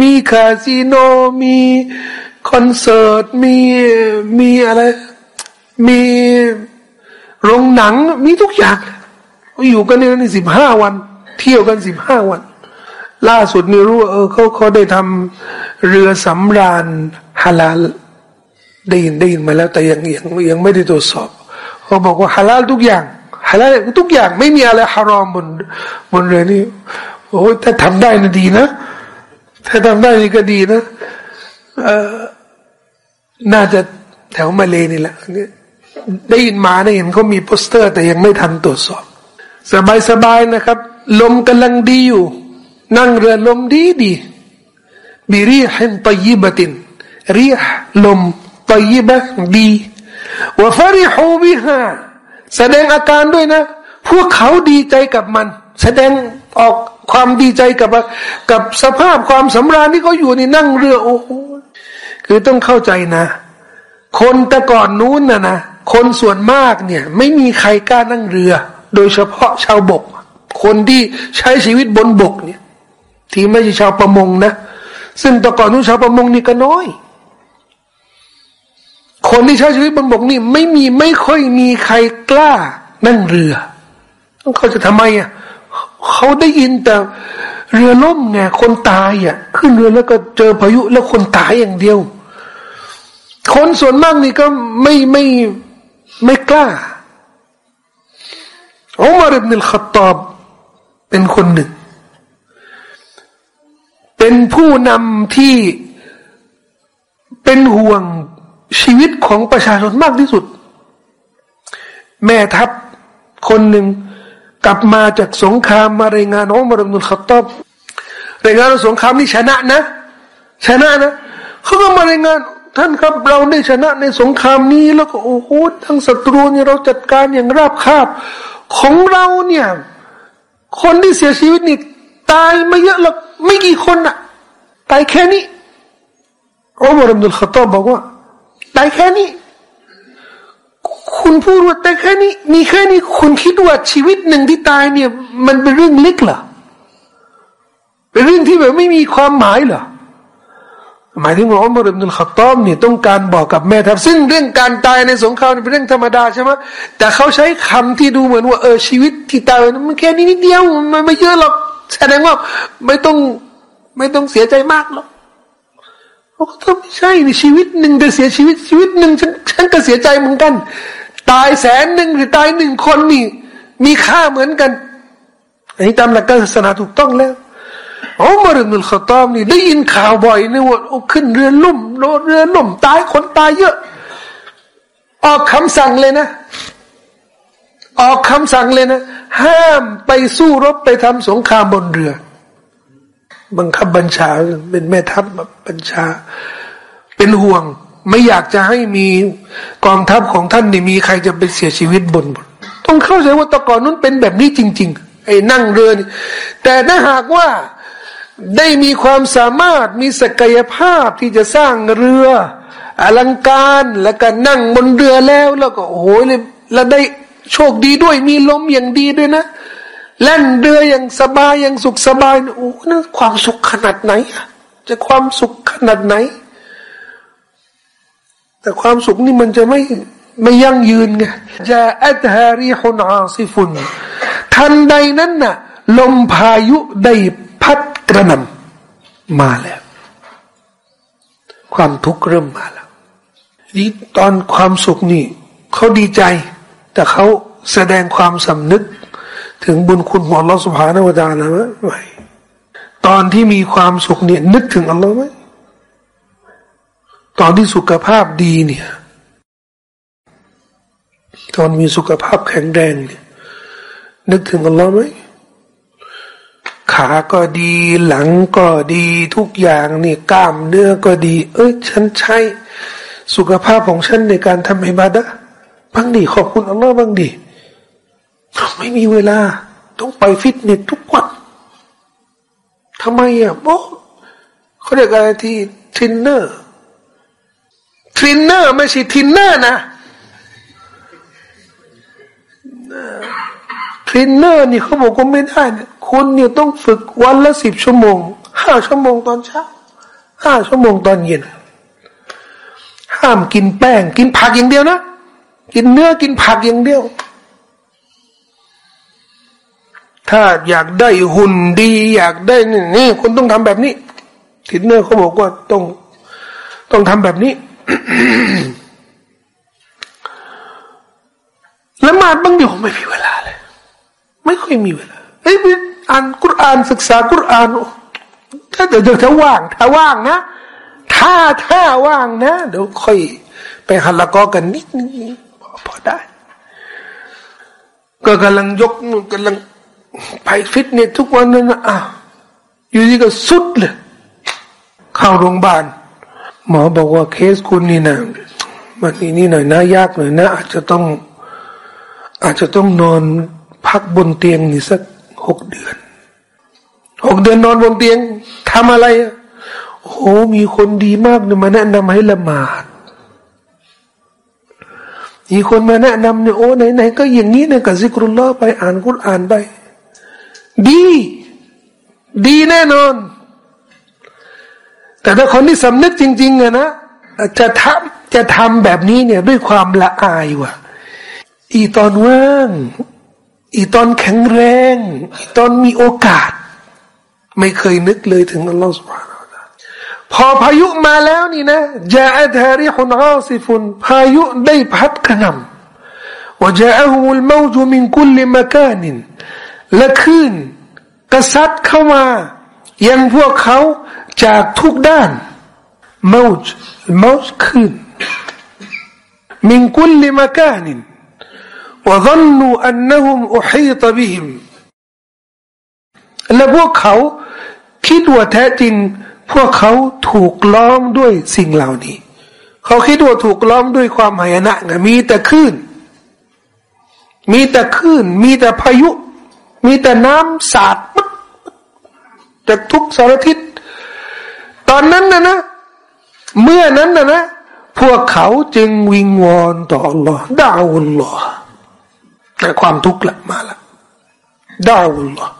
Speaker 1: มีคาสิโนมีคอนเสิร์ตมีมีอะไร มีโรงหนังมีทุกอย่าง อยู่กันในสิบห้าวัน เที่ยวกันสิบห้าวัน ล่าสุดนี่รู้ว่าเออเขาเขาได้ทำเรือสำราญฮาลาลได้ยินได้ยินมาแล้ว แต่ยังยังยังไม่ได้ตรวจสอบเขาบอกว่าฮาลาลทุกอย่างฮาลาลทุกอย่างไม่มีอะไรฮารอมบนบนเรือนี่ โอ้ถ้าทำได้นะดีนะ ถ้าทำได้นี่ก็ดีนะเออน่าจะแถวมาเลนี่แหละได้ยินมาได้เห็นเขามีโปสเตอร์ แต่ยังไม่ทันตรวจสอบ สบายสบายนะครับ ลมกำลังดีอยู่ นั่งเรือลมดีดีبريح طيبة ريح ลม طيبة ดี وفرحوا بها แสดงอาการด้วยนะ พวกเขาดีใจกับมัน แสดง ออกความดีใจกับกับสภาพความสำราญที่เขาอยู่ในนั่งเรือโอ้โหคือต้องเข้าใจนะ คนแต่ก่อนนู้นนะนะคนส่วนมากเนี่ย ไม่มีใครกล้านั่งเรือ โดยเฉพาะชาวบก คนที่ใช้ชีวิตบนบกเนี่ย ที่ไม่ใช่ชาวประมงนะซึ่งแต่ก่อนนู้นชาวประมงนี่ก็น้อยคนที่ใช้ชีวิตบนบกนี่ไม่มีไม่ค่อยมีใครกล้านั่งเรือเขาจะทำไมอะ เขาได้ยินแต่เรือล่มไงคนตายอะ ขึ้นเรือแล้วก็เจอพายุแล้วคนตายอย่างเดียว คนส่วนมากนี่ก็ไม่ไม่ไม่กล้าอุมารอิบนุลขตอบเป็นคนหนึ่ง เป็นผู้นำที่เป็นห่วงชีวิตของประชาชนมากที่สุด แม่ทัพคนหนึ่ง กลับมาจากสงครามมารายงานอุมารอิบนุลขตอบรายงานสงครามนี่ชนะนะ ชนะนะเขาก็มารายงาน ท่านครับเราได้ชนะในสงครามนี้ แล้วก็โอ้โหทั้งศัตรูเนี่ยเราจัดการอย่างราบคาบ ของเราเนี่ย คนที่เสียชีวิตนี่ตายมาเยอะหรอกไม่กี่คนอะตายแค่นี้อุมารอิบนุลขตอบบอกว่าตายแค่นี้ คุณพูดว่าแต่แค่นี้ มีแค่นี้คุณคิดว่าชีวิตหนึ่งที่ตายเนี่ย มันเป็นเรื่องเล็กเหรอเป็นเรื่องที่แบบไม่มีความหมายเหรอหมายถึงว่าอุมารอิบนุลขัตอมเนี่ยต้องการบอกกับแม่ทัพซึ่งเรื่องการตายในสงครามเป็นเรื่องธรรมดาใช่ไหมแต่เขาใช้คำที่ดูเหมือนว่าเออชีวิตที่ตายมันแค่นี้นิดเดียวมันไม่เยอะหรอกแสดงว่าไม่ต้องไม่ต้องเสียใจมากหรอกเขาก็ไม่ใช่ในชีวิตหนึ่งแต่เสียชีวิตชีวิตหนึ่งฉันฉันก็เสียใจเหมือนกัน ตายแสนหนึ่งหรือตายหนึ่งคนนี่ มีค่าเหมือนกัน อันนี้ตามหลักการศาสนาถูกต้องแล้วอุมารอิบนุลขตามนี่ได้ยินข่าวบ่อยนี่ว่าขึ้นเรือล่มโดเรือล่มตายคนตายเยอะ ออกคำสั่งเลยนะ ออกคำสั่งเลยนะ ห้ามไปสู้รบไปทำสงครามบนเรือ บังคับบัญชาเป็นแม่ทัพบัญชา เป็นห่วง ไม่อยากจะให้มีกองทัพของท่านนี่มีใครจะไปเสียชีวิตบนบนต้องเข้าใจว่าตะกอนนั้นเป็นแบบนี้จริง ๆ ไอ้นั่งเรือนแต่ถ้าหากว่าได้มีความสามารถมีศักยภาพที่จะสร้างเรือ อลังการแล้วก็นั่งบนเรือแล้ว แล้วก็โอ้โหเลยแล้วได้โชคดีด้วยมีลมอย่างดีด้วยนะแล่นเรืออย่างสบายอย่างสุขสบายโอ้นั่นความสุขขนาดไหนจะความสุขขนาดไหน แต่ความสุขนี่มันจะไม่ไม่ยั่งยืนไงจะอัตฮารีฮุนอาซิฟุนทันใดนั้นน่ะ ลมพายุได้พัดกระนำมาแล้ว ความทุกข์เริ่มมาแล้วนี่ตอนความสุขนี่เขาดีใจ แต่เขาแสดงความสำนึก ถึงบุญคุณของอัลลอฮฺสุบฮานาวะตาละไหมตอนที่มีความสุขเนี่ยนึกถึงอัลลอฮ์ไหม ตอนที่สุขภาพดีเนี่ย ตอนมีสุขภาพแข็งแรงเนี่ยนึกถึงอัลลอฮ์ไหมขาก็ดีหลังก็ดีทุกอย่างนี่กล้ามเนื้อก็ดี เอ้ยฉันใช้สุขภาพของฉันในการทำอิบาดะบางทีขอบคุณอัลลอฮ์บางทีไม่มีเวลา ต้องไปฟิตเนสทุกวันทำไมอะบอกเขาเรียกอะไรที่ trainer trainer ไม่ใช่ทินเนอร์นะทรนเนอร์นี่เขาบอกว่าไม่ได้เนี่ยคุณเนี่ยต้องฝึกวันละสิบชั่วโมงห้าชั่วโมงตอนเช้าห้าชั่วโมงตอนเย็น ห้ามกินแป้ง กินผักอย่างเดียวนะ กินเนื้อกินผักอย่างเดียว ถ้าอยากได้หุ่นดี อยากได้นี่นี่คุณต้องทำแบบนี้ทินเนอร์เขาบอกว่าต้องต้องทำแบบนี้ ละหมาดบางเดียวไม่มีเวลาเลย ไม่ค่อยมีเวลาเฮ้ยอ่านกุรอานศึกษากุรอานถ้าเดี๋ยวถ้าว่าง ถ้าว่างนะ ถ้าถ้าว่างนะ เดี๋ยวค่อย ไปฮัลละกอกันนิดนึงพอได้ ก็กำลังยกกำลังไปฟิตเนสทุกวันนั้นนะอะอยู่ดีก็สุดเลย เข้าโรงพยาบาล หมอบอกว่าเคสคุณนี่นะมันนี่นี่หน่อยนะยากหน่อยนะ อาจจะต้อง อาจจะต้องนอนพักบนเตียงนี่สักหกเดือนหกเดือนนอนบนเตียงทำอะไรโอ้มีคนดีมากเนี่ยมาแนะนำให้ละหมาดมีคนมาแนะนำเนี่ยโอ้ไหนไหนก็อย่างนี้เนี่ยกับซิกรุลลอฮ์ไปอ่านกุรอ่านไป ดี ดีแน่นอน แต่ถ้าคนที่สำนึกจริงๆอะนะจะทำจะทำแบบนี้เนี่ยด้วยความละอายว่ะ อีตอนว่าง อีตอนแข็งแรง อีตอนมีโอกาส ไม่เคยนึกเลยถึงอัลลอฮฺสุบฮานาพอพายุมาแล้วนี่นะจาอัตฮาริฮุนอาซิฟุนพายุได้พัดกระหน่ำว่าจาอัลมุลมจูมินคุลมกานินและขึ้นกระซัดเข้ามายังพวกเขา จากทุกด้านมูจมูจขึ้น من كل مكان وظنوا أنهم أحيط بهم และพวกเขาคิดว่าแท้จริง พวกเขาถูกล้อมด้วยสิ่งเหล่านี้ เขาคิดว่าถูกล้อมด้วยความหายนะไงมีแต่คลื่น มีแต่คลื่น มีแต่พายุ มีแต่น้ำสาดจากทุกสารทิศ ตอนนั้นนะนะ เมื่อนั้นนะนะ พวกเขาจึงวิงวอนต่อ Allah ดาวุลลอฮ์แต่ความทุกข์ละมาละดาวุลลอฮ์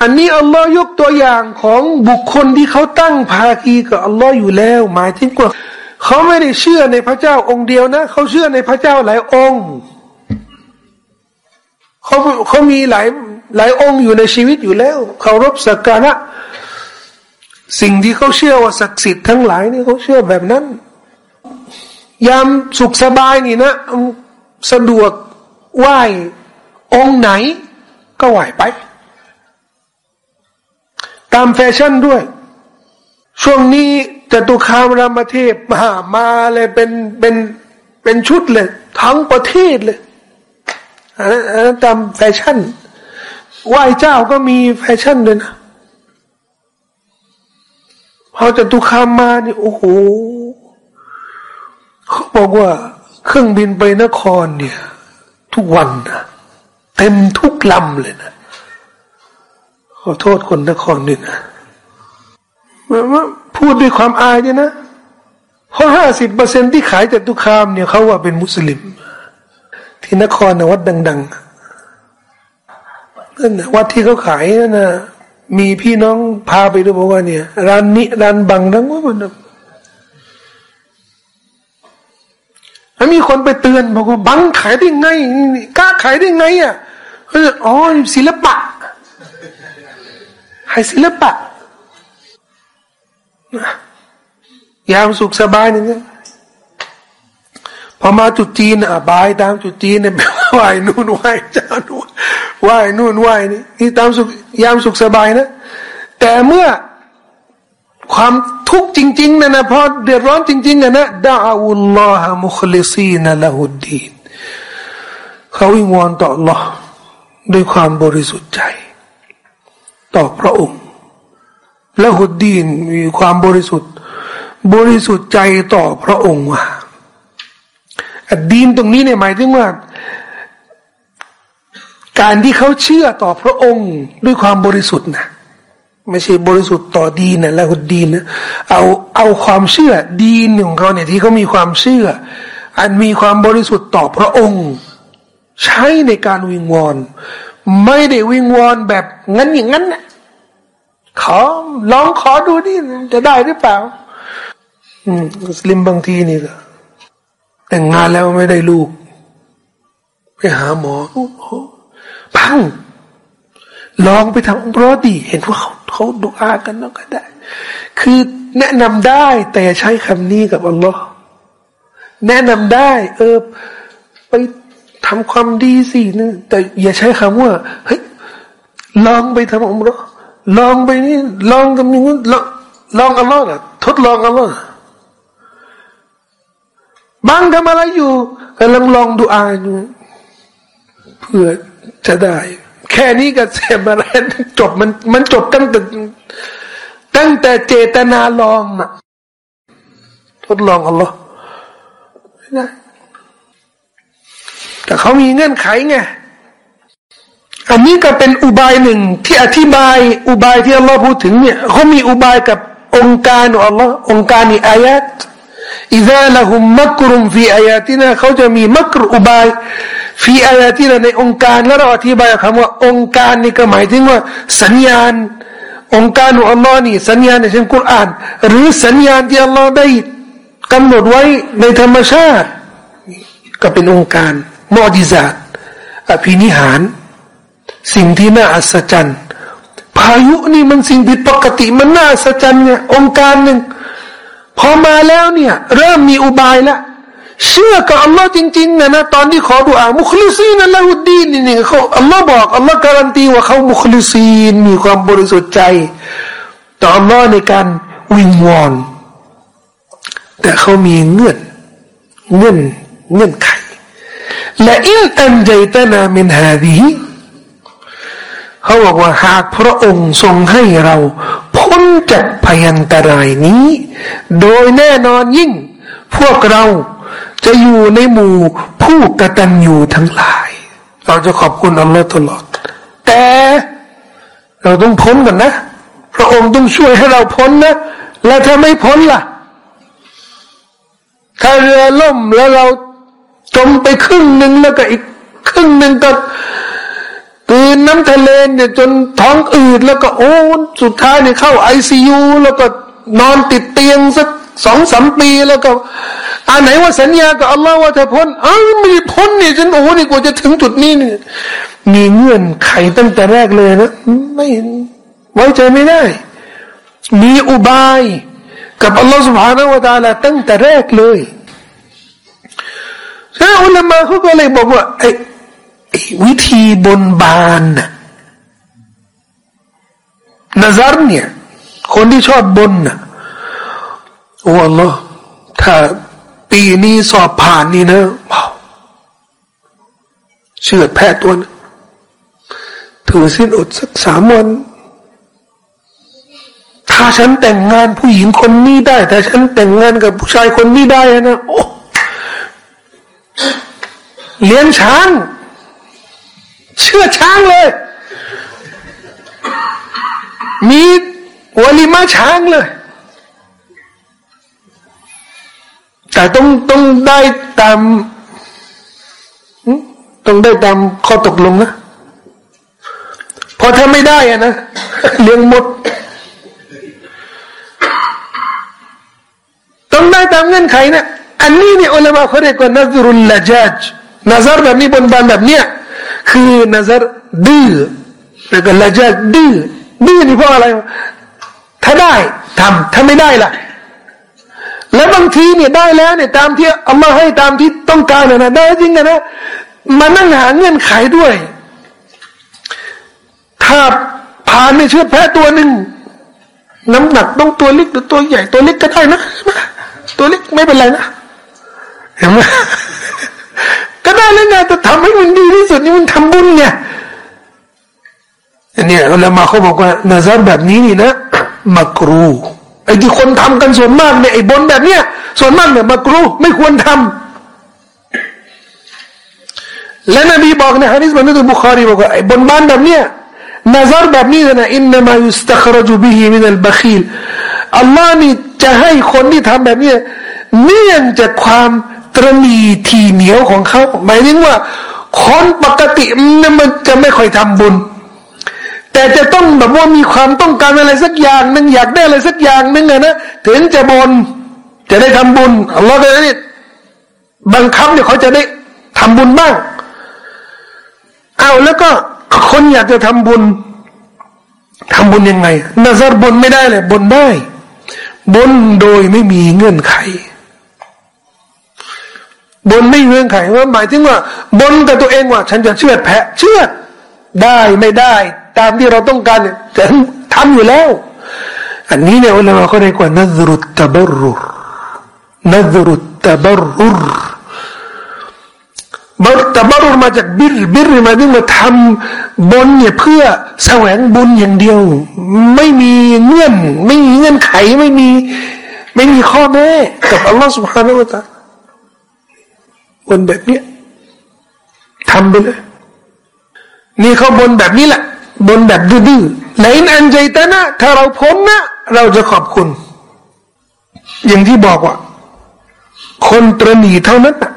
Speaker 1: อันนี้อัลลอฮ์ยกตัวอย่างของบุคคลที่เขาตั้งภาคีกับอัลลอฮ์อยู่แล้ว หมายถึงว่าเขาไม่ได้เชื่อในพระเจ้าองค์เดียวนะเขาเชื่อในพระเจ้าหลายองค์เขาเขามีหลายหลายองค์อยู่ในชีวิตอยู่แล้วเขารบสักการะ สิ่งที่เขาเชื่อว่าศักดิ์สิทธิ์ทั้งหลายนี่เขาเชื่อแบบนั้น ยามสุขสบายนี่นะสะดวกไหว้องค์ไหน ก็ไหว้ไป ตามแฟชั่นด้วย ช่วงนี้จตุคามรามเทพมามาเลยเป็นเป็นเป็นชุดเลย ทั้งประเทศเลยอันนั้นตามแฟชั่นไหว้เจ้าก็มีแฟชั่นด้วยนะ พอจตุคามมาเนี่ยโอ้โหเขาบอกว่าเครื่องบินไปนครเนี่ย ทุกวันนะเต็มทุกลำเลยนะขอโทษคนนครด้วยนะว่าพูดด้วยความอายเนี่ยนะเพราะห้าสิบเปอร์เซ็นที่ขายจตุคามเนี่ยเขาว่าเป็นมุสลิม ที่นครนะวัดดัง ๆนั่นวัดที่เขาขายนั่นนะ มีพี่น้องพาไปดูบอกว่าเนี่ย ร้านนี้ร้านบังทั้งว่ามันแล้วมีคนไปเตือนบอกว่าบังขายได้ไงกล้าขายได้ไงอะเขาอ๋อศิลปะให้ศิลปะยามสุขสบายนี่นะพอมาจุดจีนอะบายตามจุดจีนเนี่ยไหวนู่นไหวเจ้านู่น ไหวนู่นไหวนี่นี่ตามสุขยามสุขสบายนะ แต่เมื่อความทุกข์จริง ๆนะนะพอเดือดร้อนจริงๆนะนะดาอุลลอฮ์มุคลิซีนละหุดดีนเขาวิงวอนต่อ Allah ด้วยความบริสุทธิ์ใจ ต่อพระองค์และหุดดีนมีความบริสุทธิ์ บริสุทธิ์ใจต่อพระองค์ว่าดีนตรงนี้เนี่ยหมายถึงว่า การที่เขาเชื่อต่อพระองค์ด้วยความบริสุทธิ์นะไม่ใช่บริสุทธิ์ต่อดีนะแล้วดีนะเอาเอาความเชื่อดีนของเขาเนี่ยที่เขามีความเชื่อ อันมีความบริสุทธิ์ต่อพระองค์ ใช้ในการวิงวอน ไม่ได้วิงวอนแบบงั้นอย่างนั้นนะขอลองขอดูนี่จะได้หรือเปล่า อืมมุสลิมบางทีนี่ก็แต่งงานแล้วไม่ได้ลูก ไปหาหมอโอ้ โหพังลองไปทำอุมรอดีเห็นว่าเขาเขาดูอากันแล้วก็ได้ คือแนะนำได้แต่ใช้คำนี้กับอัลลอฮ์แนะนำได้ เออ ไปทำความดีสินะแต่อย่าใช้คำว่าเฮ้ยลองไปทำอุมรอลองไปนี่ลองกับนี้ลองลองอัลลอฮ์นะทดลองอัลลอฮ์บางทำอะไรอยู่กำลังลองดูอาอยู่เพื่อ จะได้ แค่นี้ก็เสียมาแล้วจบมันมันจบตั้งแต่ตั้งแต่เจตนาลองนะทดลองอัลลอฮ์ไม่ได้แต่เขามีเงื่อนไขไงอันนี้ก็เป็นอุบายหนึ่งที่อธิบายอุบายที่อัลลอฮ์พูดถึงเนี่ยเขามีอุบายกับองค์การของอัลลอฮ์องค์การในอายะห์ อิซาละหุมมักรุมฟีอายาตินะเขาจะมีมักรุบายฟีอายาตินะในองค์การแล้วเราอธิบายคำว่าองค์การนี่ก็หมายถึงว่าสัญญาณ องค์การของอัลลอฮ์นี่สัญญาณในเช่นกุรอาน หรือสัญญาณที่อัลลอฮ์ได้กำหนดไว้ในธรรมชาติ ก็เป็นองค์การมอดิซาตอภินิหาร สิ่งที่น่าอัศจรรย์พายุนี่มันสิ่งผิดปกติมันน่าอัศจรรย์เนี่ยองค์การหนึ่ง พอมาแล้วเนี่ย เริ่มมีอุบายแล้วเชื่อกับอัลลอฮ์จริงๆนะนะตอนที่ขอดุอา مخلصين له الدين นี่เขาอัลลอฮ์บอกอัลลอฮ์การันตีว่าเขา مخلصين มีความบริสุทธิ์ใจ ต่ออัลลอฮ์ในการวิงวอนแต่เขามีเงื่อนเงื่อนเงื่อนไขلئن أنجيتنا من هذه เขาบอกว่าหากพระองค์ทรงให้เราพ้นจากพยันตรายนี้ โดยแน่นอนยิ่ง พวกเราจะอยู่ในหมู่ผู้กตัญญูทั้งหลาย เราจะขอบคุณอัลลอฮ์ตลอด แต่เราต้องพ้นก่อนนะ พระองค์ต้องช่วยให้เราพ้นนะ แล้วถ้าไม่พ้นล่ะ ถ้าเรือล่มแล้วเราจมไปครึ่งหนึ่งแล้วก็อีกครึ่งหนึ่งก็ กืนน้ำทะเลเนี่ยจนท้องอืดแล้วก็โอ้สุดท้ายเนี่ยเข้าไอซียูแล้วก็นอนติดเตียงสักสองสามปีแล้วก็อันไหนว่าสัญญากับอัลลอฮ์ว่าจะพ้นอ้าไม่พ้นนี่ฉันโอ้นี่กว่าจะถึงจุดนี้นี่มีเงื่อนไขตั้งแต่แรกเลยนะไม่ไว้ใจไม่ได้ มีอุบาย กับอัลลอฮ์สุบฮานาวะตาลาตั้งแต่แรกเลยใช่อุลามะเขาก็เลยบอกว่าไอ วิธีบนบานนะนซารเนี่ย คนที่ชอบบนนะโอ้ลอถ้าปีนี้สอบผ่านนี่นะเชือดแพทย์ตัวนะถือสิ้นอดสักสามวัน ถ้าฉันแต่งงานผู้หญิงคนนี้ได้ ถ้าฉันแต่งงานกับผู้ชายคนนี้ได้นะโอ้เลี้ยงช้าง เชื่อช้างเลย มีวลีมาช้างเลย แต่ต้องต้องได้ตามต้องได้ตามข้อตกลงนะพอถ้าไม่ได้อะนะเลี้ยงหมด ต้องได้ตามเงื่อนไขนะอันนี้เนี่ยอุลามะเขาเรียกว่านัซรุลละจัจนัซรแบบนี้บนบานแบบเนี้ย คือนัซรดื้อแล้วก็ละจัดดื้อดื้อนี่เพราะอะไร ถ้าได้ทำถ้าไม่ได้ล่ะ แล้วบางทีเนี่ยได้แล้วเนี่ยตามที่เอามาให้ตามที่ต้องการนะได้จริงนะมานั่งหาเงื่อนไขด้วย ถ้าผ่านไม่เชื่อแพ้ตัวหนึ่งน้ำหนักต้องตัวเล็กหรือตัวใหญ่ตัวเล็กก็ได้นะ ตัวเล็กไม่เป็นไรนะเห็นไหม ได้แล้วไงแต่ทำให้มันดีที่สุดนี่มันทำบุญไงอันนี้เรามาเขาบอกว่านาซาแบบนี้นี่นะมักรูไอ้ที่คนทำกันส่วนมากเนี่ยไอ้บนแบบเนี้ยส่วนมากเนี่ยมักรูไม่ควรทำและนบีบอกในฮะดิษบันทึกบุคารีบอกว่าไอ้บนบ้านแบบเนี้ยนาซาแบบนี้นะอินนามายุสตัครจุบิฮิมินัลบัคีลอัลลอฮ์นี่จะให้คนที่ทำแบบเนี้ยเนื่องจากความ ตรณีทีเหนียวของเขาหมายถึงว่าคนปกติมันจะไม่ค่อยทำบุญ แต่จะต้องแบบว่ามีความต้องการอะไรสักอย่างหนึ่งอยากได้อะไรสักอย่างหนึ่งนะถึงจะบนจะได้ทำบุญอัลลอฮ์ก็นี่บังคับเนี่ยเขาจะได้ทำบุญบ้างเอาแล้วก็คนอยากจะทำบุญทำบุญยังไงนาซารบนไม่ได้เลยบนได้บนโดยไม่มีเงื่อนไข บนไม่เงื่อนไขว่าหมายถึงว่า บนกับตัวเองว่า ฉันจะเชื่อแพะ เชื่อได้ไม่ได้ ตามที่เราต้องการจะทำอยู่แล้ว อันนี้เนี่ยเราเขาเรียกว่านัซรุตตะบรุรนัซรุตตะบรุรบรตะบรุรมาจากบิรบิรมาถึงมาทำบนเนี่ยเพื่อแสวงบุญอย่างเดียว ไม่มีเงื่อน ไม่มีเงื่อนไขไม่มี ไม่มีข้อแม้กับอัลลอฮฺสุบฮานาอูตะ นแบบนี้ทำไปเลยนี่เขาบนแบบนี้แหละ บนแบบดื้อๆไหนอันใจตนะถ้าเราพ้นนะเราจะขอบคุณ อย่างที่บอกว่า คนตรณีเท่านั้นนะ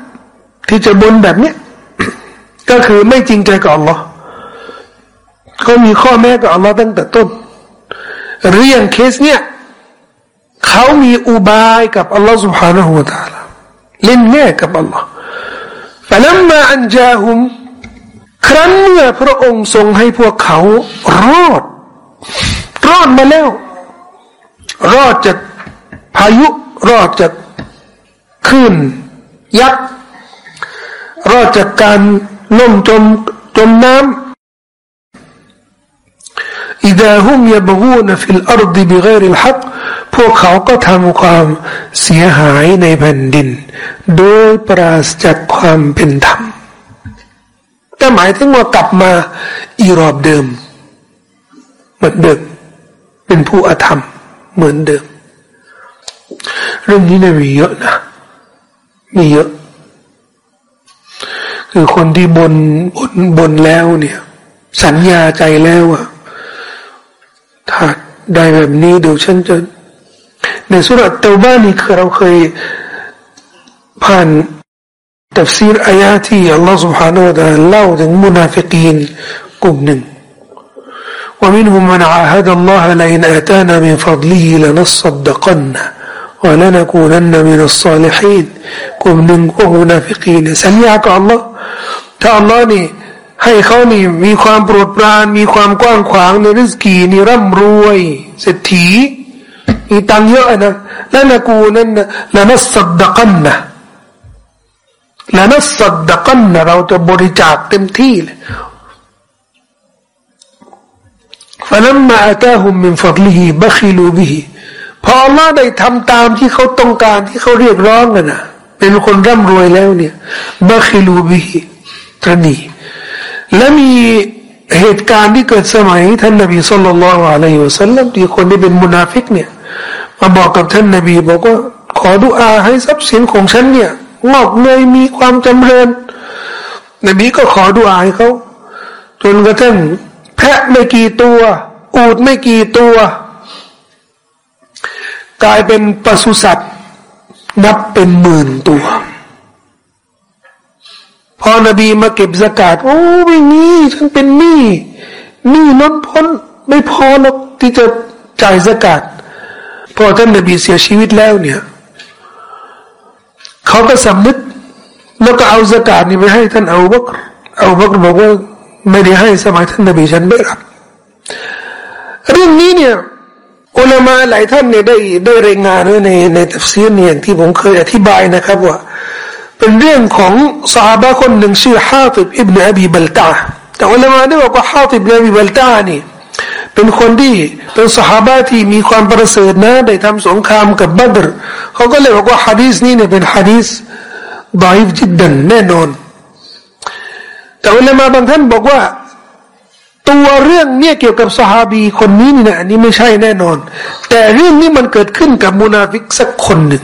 Speaker 1: ที่จะบนแบบเนี้ยก็คือไม่จริงใจกับอัลลอฮ์เขามีข้อแม้กับอัลลอฮ์ตั้งแต่ต้นเรื่องเคสเนี้ยเขามีอุบายกับอัลลอฮ์ سبحانه และ تعالى เล่นแง่กับอัลลอฮ์ แต่นั้มาอันจาหุม ครั้นเมื่อพระองค์ทรงให้พวกเขารอด รอดมาแล้ว รอดจากพายุ รอดจากคลื่นยักษ์รอดจากการล่มจมจมน้ำ อิดาฮุมยบกูนฟิลอารดิบิเกริลฮักพวกเขาก็ทำความเสียหายในแผ่นดิน โดยปราศจากความเป็นธรรมแต่หมายถึงว่ากลับมาอีรอบเดิมเหมือนเดิมเป็นผู้อธรรมเหมือนเดิม เรื่องนี้นะมีเยอะนะมีเยอะ คือคนที่บนบนบนแล้วเนี่ย สัญญาใจแล้วอะ ถ้าได้แบบนี้เดี๋ยวฉันจะในสุรเตบ้านี่คือเราเคยผ่านตัฟซีรอายะที่อัลลอฮฺ سبحانه และ تعالى เล่าถึงมุนาฟิกีนกลุ่มหนึ่ง ومنهم من عاهد الله لئن آتانا من فضله لنصدقن ولنكونن من الصالحين กลุ่มหนึ่งพวกมุนาฟิกีนสัญญากับอัลลอฮ์ถ้าอัลลอฮ์นี่ ให้เขานี่มีความโปรดปรานมีความกว้างขวางในริสกีนี่ร่ำรวยเศรษฐีมีตังเยอะนะแล้วนะกูนั่นนะละนัสดกันนะละนัสดกันนะเราจะบริจาคเต็มที่เลย فلما آتاهم من فضله بخلوا به พออัลลอฮ์ได้ทำตามที่เขาต้องการที่เขาเรียกร้องกันนะเป็นคนร่ำรวยแล้วเนี่ยบาคิลูบิฮิตรณี และมีเหตุการณ์ที่เกิดสมัยท่านนบีصلى الله عليه وسلمที่คนที่เป็นมุนาฟิกเนี่ยมาบอกกับท่านนบีบอกว่าขอดุอาให้ทรัพย์สินของฉันเนี่ยงอกเงยมีความจำเริญ นบีก็ขอดุอาให้เขาจนกระทั่งแพะไม่กี่ตัว อูดไม่กี่ตัว กลายเป็นปศุสัตว์ นับเป็นหมื่นตัว พอนบีมาเก็บสกาดโอ้ไม่มีฉันเป็นหนี้หนี้ล้นพ้นไม่พอหรอกที่จะจ่ายสกาดพอท่านนบีเสียชีวิตแล้วเนี่ยเขาก็สำนึกแล้วก็เอาสกาดนี่ไปให้ท่านเอาบักเอาบักบอกว่าไม่ได้ให้สมัยท่านนบีฉันไม่รับเรื่องนี้เนี่ยอุลามาหลายท่านเนี่ยได้ได้รายงานไว้ในในตัฟซีรเนี่ยที่ผมเคยอธิบายนะครับว่า เป็นเรื่องของสาบะคนหนึ่งชื่อฮาติบอิบนอบีบัลตาแต่อุลามาได้บอกว่าฮาติบอิบนอบีบัลตานี่เป็นคนที่เป็นสหาบะที่มีความประเสริฐนะได้ทำสงครามกับบัตรเขาก็เลยบอกว่าฮะดีสนี้เนี่ยเป็นฮะดีสดอยฟจิดดันแน่นอน แต่อุลามาบางท่านบอกว่า ตัวเรื่องเนี่ยเกี่ยวกับสหาบีคนนี้นี่นะอันนี้ไม่ใช่แน่นอน แต่เรื่องนี้มันเกิดขึ้นกับมุนาฟิกสักคนหนึ่ง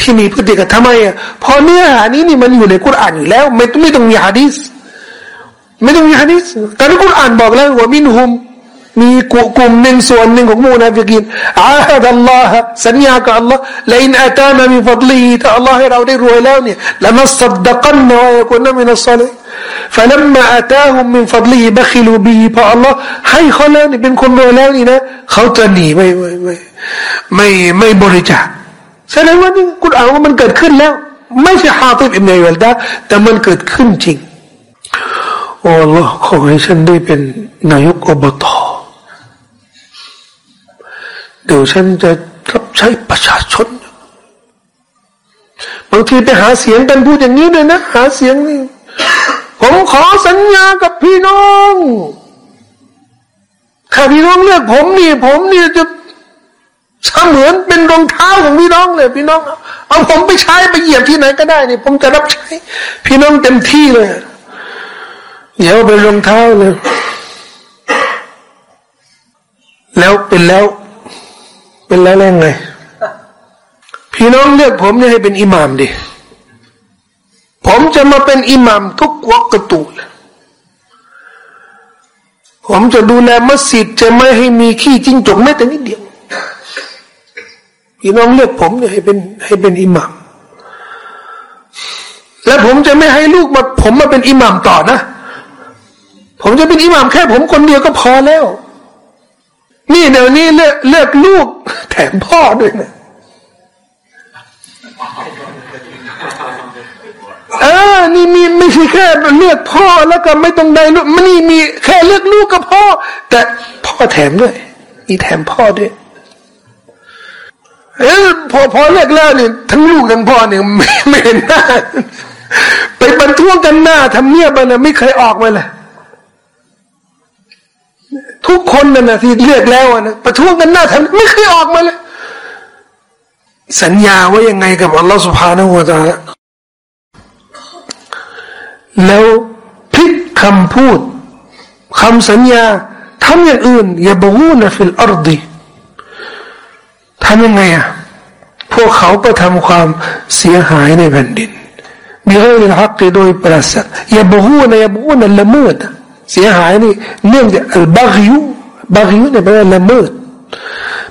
Speaker 1: ที่มีพฤติกรรมทำไมอ่ะพอเนื้อหานี้นี่มันอยู่ในกุรอานอยู่แล้ว ไม่ไม่ต้องมีฮะดีส ไม่ต้องมีฮะดิษแต่ในกุรอานบอกแล้วว่ามินหุมมีกลุ่มหนึ่งส่วนหนึ่งของมูนาฟิกินอาฮัดอัลลอฮ์สัญญากับอัลลอฮ์และอินอาตานามีฟัดลีถ้าอัลลอฮ์ให้เราได้รวยแล้วเนี่ยละนัสดกันนะวะคุณนมินัสซาลิ فلما آتاهم من فضله بخلوا به พออัลลอฮ์ให้เขาแล้วนี่เป็นคนรวยแล้วนี่นะเขาจะหนีไม่ไม่ไม่ไม่ไม่บริจาค แสดงว่านี่กุรอานว่ามันเกิดขึ้นแล้ว ไม่ใช่ฮาติบอิบเนยลดาแต่มันเกิดขึ้นจริงโอ้ลอขอให้ฉันได้เป็นนายกอบตเดี๋ยวฉันจะรับใช้ประชาชนบางทีไปหาเสียงกันพูดอย่างนี้เลยนะหาเสียงนี่ผมขอสัญญากับพี่น้อง ถ้าพี่น้องเลือกผมนี่ ผมนี่จะ เสมือนเป็นรองเท้าของพี่น้องเลย พี่น้อง เอาผมไปใช้ไปเหยียบที่ไหนก็ได้นี่ผมจะรับใช้ พี่น้องเต็มที่เลยเดี๋ยวเป็นรองเท้าเลย แล้วเป็นแล้ว เป็นแล้วแล้วไงพี่น้องเลือกผมเนี่ยให้เป็นอิหมามดิผมจะมาเป็นอิหมามทุกวักตูลผมจะดูแลมัสยิดจะไม่ให้มีขี้จิ้งจกแม้แต่นิดเดียว พี่น้องเลือกผมเนี่ยให้เป็นให้เป็นอิหมามและผมจะไม่ให้ลูกมาผมมาเป็นอิหมามต่อนะ ผมจะเป็นอิหมามแค่ผมคนเดียวก็พอแล้ว นี่เดี๋ยวนี้เลือกเลือกลูกแถมพ่อด้วยนะเออ นี่มีไม่ใช่แค่เลือกพ่อแล้วก็ไม่ต้องได้ลูกมันนี่มีแค่เลือกลูกกับพ่อ แต่พ่อแถมด้วยมีแถมพ่อด้วย เออพอพอเลือกแล้วเนี่ยทั้งลูกทั้งพ่อเนี่ยไม่ไม่เห็นหน้าไปบรรทุกกันหน้าทำเนียบนะไม่เคยออกมาเลยทุกคนนั่นนะที่เลือกแล้วนะประท้วงกันหน้าทำไม่เคยออกมาเลย สัญญาว่ายังไงกับอัลลอฮฺสุบฮานาหัวตาแล้วพิกคำพูดคำสัญญาทำอย่างอื่นอย่าบูนะฟิลอารดี ทำยังไงอะ พวกเขาก็ทำความเสียหายในแผ่นดินมีเรื่องฮักโดยประสัทอย่าบูนะอย่าบูนะละเมิดเสียหายนี่เนื่องจากอัลบากิวบากิวเนี่ยแปลว่าละเมิด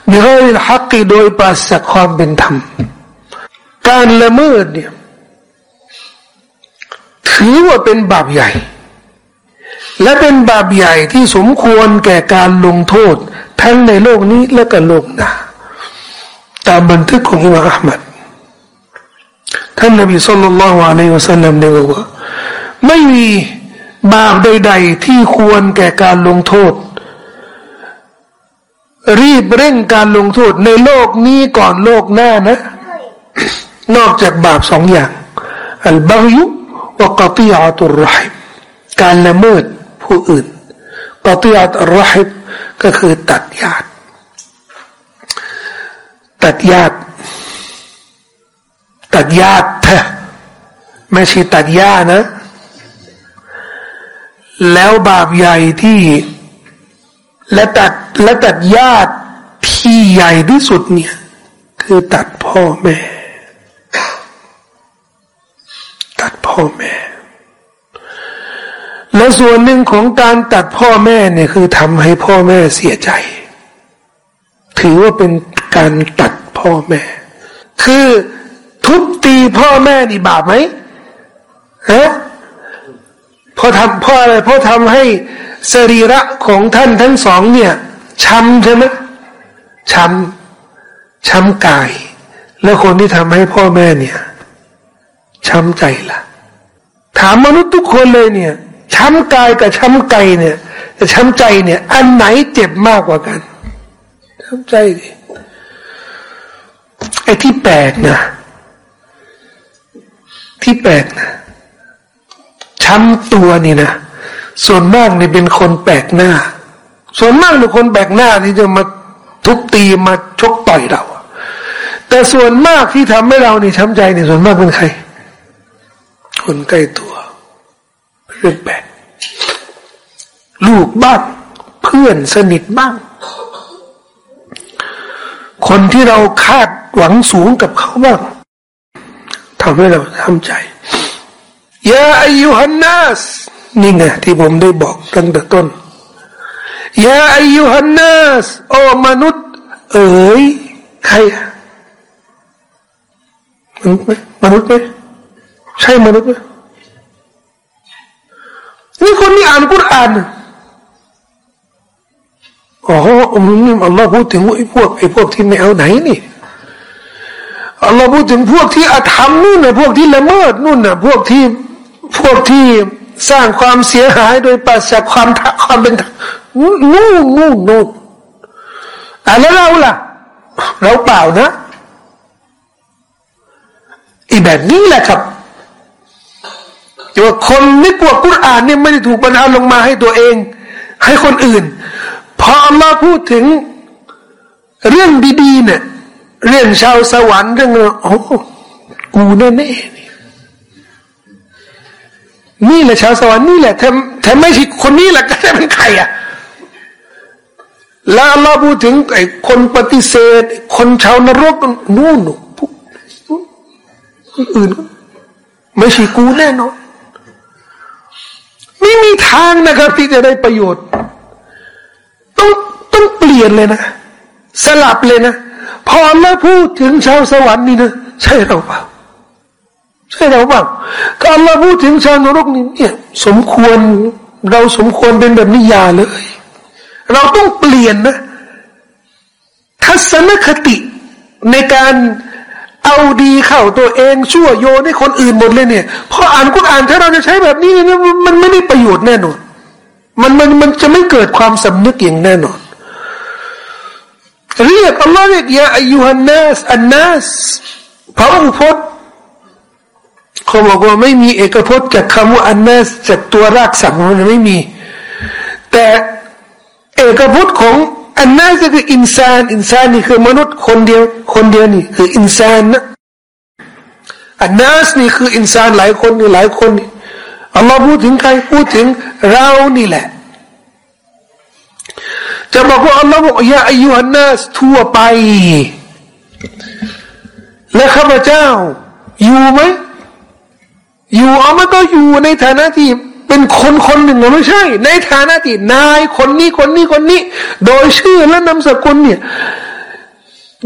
Speaker 1: มีเรื่องฮักโดยประสัทความเป็นธรรม การละเมิดเนี่ยถือว่าเป็นบาปใหญ่ และเป็นบาปใหญ่ที่สมควรแก่การลงโทษ ทั้งในโลกนี้และก็โลกหน้า ตามบันทึกของอิมามอัลมัดท่านนบีสุลต่านละฮ์อะลัยฮิวสัลลัมได้บอกว่าไม่มีบาปใด ๆ ที่ควรแก่การลงโทษ รีบเร่งการลงโทษในโลกนี้ก่อนโลกหน้านะ นอกจากบาปสองอย่างอัลบายุวกติยาตุรหิมการละเมิดผู้อื่นกติยาตุรหิมก็คือตัดญาติ ตัดญาติตัดญาติไม่ใช่ตัดญานะ แล้วบาปใหญ่ที่และตัดและตัดญาติที่ใหญ่ที่สุดเนี่ย คือตัดพ่อแม่ ตัดพ่อแม่ และส่วนหนึ่งของการตัดพ่อแม่เนี่ยคือทำให้พ่อแม่เสียใจ ถือว่าเป็นการตัด พ่อแม่ คือทุบตีพ่อแม่นี่บาปไหมฮะพอทำพ่ออะไรพราะทำให้สรีระของท่านทั้งสองเนี่ยช้ำใช่ไหมช้ำช้ำกาย แล้วคนที่ทำให้พ่อแม่เนี่ยช้ำใจละ่ะ ถามมนุษย์ทุกคนเลยเนี่ย ช้ำกายกับช้ำใจเนี่ยแต่ช้ำใจเนี่ย อันไหนเจ็บมากกว่ากันช้ำใจดิ อ้ที่แปลกนะที่แปลกนะช้ำตัวนี่นะส่วนมากนี่เป็นคนแปลกหน้า ส่วนมากเป็นคนแปลกหน้าที่จะมาทุบตีมาชกต่อยเราแต่ส่วนมากที่ทำให้เรานี่ช้ำใจเนี่ยส่วนมากเป็นใคร คนใกล้ตัวเรื่องแปลกลูกบ้างเพื่อนสนิทบ้าง คนที่เราคาด หวังสูงกับเขาบ้างทำให้เราทำใจยาอายุฮันนัสนี่ไงที่ผมได้บอกตั้งแต่ต้นยาอายุฮันนัสโอ้มนุษย์ เอ๋ยใครมนุษย์ไหมมนุษย์ไหมใช่มนุษย์ไหมนี่คนที่อ่านกุรอานอ๋ออัลลอฮ์พูดถึงไอ้พวกไอ้พวกที่ไม่เอาไหนนี่ อัลลอฮ์พูดถึงพวกที่อาธรรมนู่นนะพวกที่ละเมิดนู่นนะพวกที่พวกที่สร้างความเสียหายโดยปราศจากความความเป็นนู่นนู่นนู่นอะแล้วเราล่ะ เราเปล่านะอีแบบนี้แหละครับว่าคนนึกว่ากุรอานเนี่ยไม่ได้ถูกบรรทาลงมาให้ตัวเอง ให้คนอื่นพออัลลอฮ์พูดถึงเรื่องดีๆเนี่ย เรื่องชาวสวรรค์เรื่องโอ้กูแน่ๆนี่แหละชาวสวรรค์นี่แหละถ้าถ้าไม่ใช่คนนี้แหละก็จะเป็นใครอะแล้วเราพูดถึงไอ้คนปฏิเสธ คนชาวนรกนู่นพวกอื่น ไม่ใช่กูแน่นอนไม่มีทางนะครับที่จะได้ประโยชน์ ต้องต้องเปลี่ยนเลยนะ สลับเลยนะ พอแล้วพูดถึงชาวสวรรค์นี่นะใช่เราเปล่าใช่เราเปล่าก็อัลลอฮ์พูดถึงชาวนรกนี่เนี่ยสมควรเราสมควรเป็นแบบนิยาเลย เราต้องเปลี่ยนนะ ทัศนคติในการเอาดีเข้าตัวเองชั่วโยนให้คนอื่นหมดเลยเนี่ยพออ่านกุณอ่านถ้าเราจะใช้แบบนี้เนี่ยมันไม่ได้ประโยชน์แน่นอนมันมันมันจะไม่เกิดความสำนึกอย่างแน่นอน เรียกอัลลอฮ์เรียกยาอายุฮันนัสอันนัสพระอุพจน์เขาบอกว่าไม่มีเอกพจน์จากคำว่าอันนัสจากตัวรากศัพท์มันไม่มี แต่เอกพจน์ของอันนัสคืออินซานอินซานนี่คือมนุษย์คนเดียว คนเดียวนี่คืออินซานนะอันนัสนี่คืออินซานหลายคนนี่หลายคนอัลลอฮ์พูดถึงใครพูดถึงเรานี่แหละ จะบอกว่าอัลลอฮ์บอกยาอายุฮันนัสทั่วไป และข้าพเจ้า อยู่ไหมอยู่เอามาก็อยู่ในฐานะที่เป็นคนคนหนึ่งไม่ใช่ ในฐานะที่นายคนนี้คนนี้คนนี้ โดยชื่อและนามสกุลเนี่ย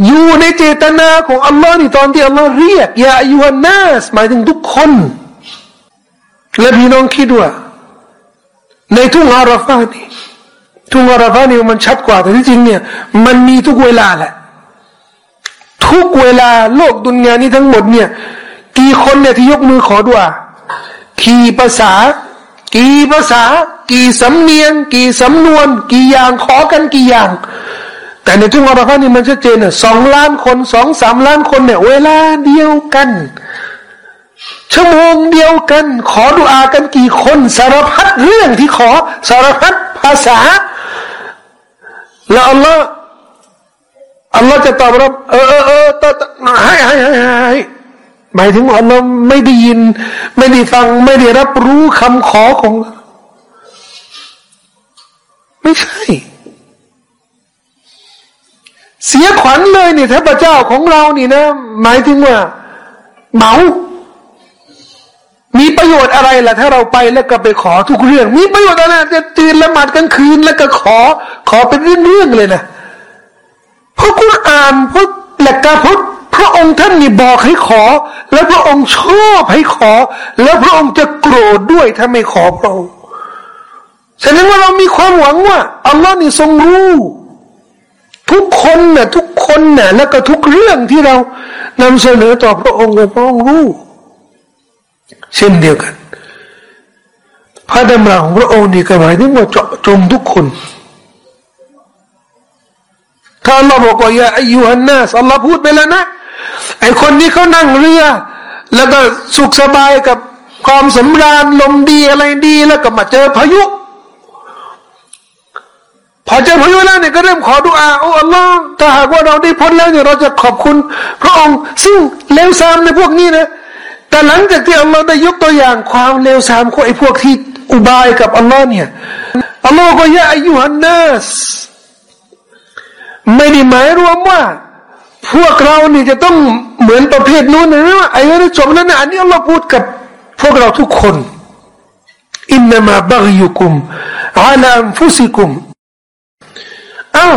Speaker 1: อยู่ในเจตนาของอัลลอฮ์นี่ตอนที่อัลลอฮ์เรียกยาอายุฮันนัสหมายถึงทุกคน และพี่น้องคิดว่า ในทุ่งอาราฟานี่ ทุ่งอาราฟานี่มันชัดกว่าแต่ที่จริงเนี่ย มันมีทุกเวลาแหละ ทุกเวลาโลกดุนยานี้ทั้งหมดเนี่ย กี่คนเนี่ยที่ยกมือขอดุอากี่ภาษา กี่ภาษา กี่สำเนียง กี่สำนวน กี่อย่างขอกันกี่อย่าง แต่ในทุ่งอาราฟานี่มันชัดเจนอะสองล้านคนสองสามล้านคนเนี่ย เวลาเดียวกันชั่วโมงเดียวกัน ขอดุอากันกี่คนสารพัดเรื่องที่ขอสารพัดภาษา แล้วอัลลอฮ์อัลลอฮ์จะตอบรับ เออเออเออให้ให้ให้ให้หมายถึงอัลลอฮ์ไม่ได้ยิน ไม่ได้ฟัง ไม่ได้รับรู้คำขอของ ไม่ใช่ เสียขวัญเลยนี่ถ้าพระเจ้าของเรานี่นะ หมายถึงว่าเหมา มีประโยชน์อะไรล่ะ ถ้าเราไปแล้วก็ไปขอทุกเรื่อง มีประโยชน์อะไรจะตื่นละหมาดกลางคืนแล้วก็ขอ ขอเป็นเรื่องๆเลยนะเพราะคุณอ่านพระหลักการพระพระองค์ท่านนี่บอกให้ขอ แล้วพระองค์ชอบให้ขอ แล้วพระองค์จะโกรธด้วยถ้าไม่ขอพระองค์แสดงว่าเรามีความหวังว่าอัลลอฮ์นี่ทรงรู้ ทุกคนน่ะทุกคนน่ะแล้วก็ทุกเรื่องที่เรานำเสนอต่อพระองค์พระองค์รู้ เช่นเดียวกัน พระดำรัสของพระองค์นี่ก็หมายถึงว่าเจาะจงทุกคน ถ้าเราบอกว่าอย่าอายุฮันนัสอัลลอฮ์พูดไปแล้วนะ ไอคนนี้เขานั่งเรือ แล้วก็สุขสบายกับความสำราญลมดีอะไรดีแล้วก็มาเจอพายุ พอเจอพายุแล้วเนี่ยก็เริ่มขอดุอาโอ้อัลลอฮ์ถ้าหากว่าเราได้พ้นแล้วเนี่ยเราจะขอบคุณ พระองค์ซึ่งเลวซามในพวกนี้นะ แต่หลังจากที่อัลลอฮ์ได้ยกตัวอย่างความเลวทรามของไอ้พวกที่อุบายกับอัลลอฮ์เนี่ยอัลลอฮ์ก็ยะอายุฮันนัสไม่ได้หมายรวมว่า พวกเรานี่จะต้องเหมือนประเภทนู้นนะว่าไอ้เรื่องจบแล้วนะอันนี้อัลลอฮ์พูดกับพวกเราทุกคนอินนามาบักยุคุมอาลามฟุสิกุมอ้าว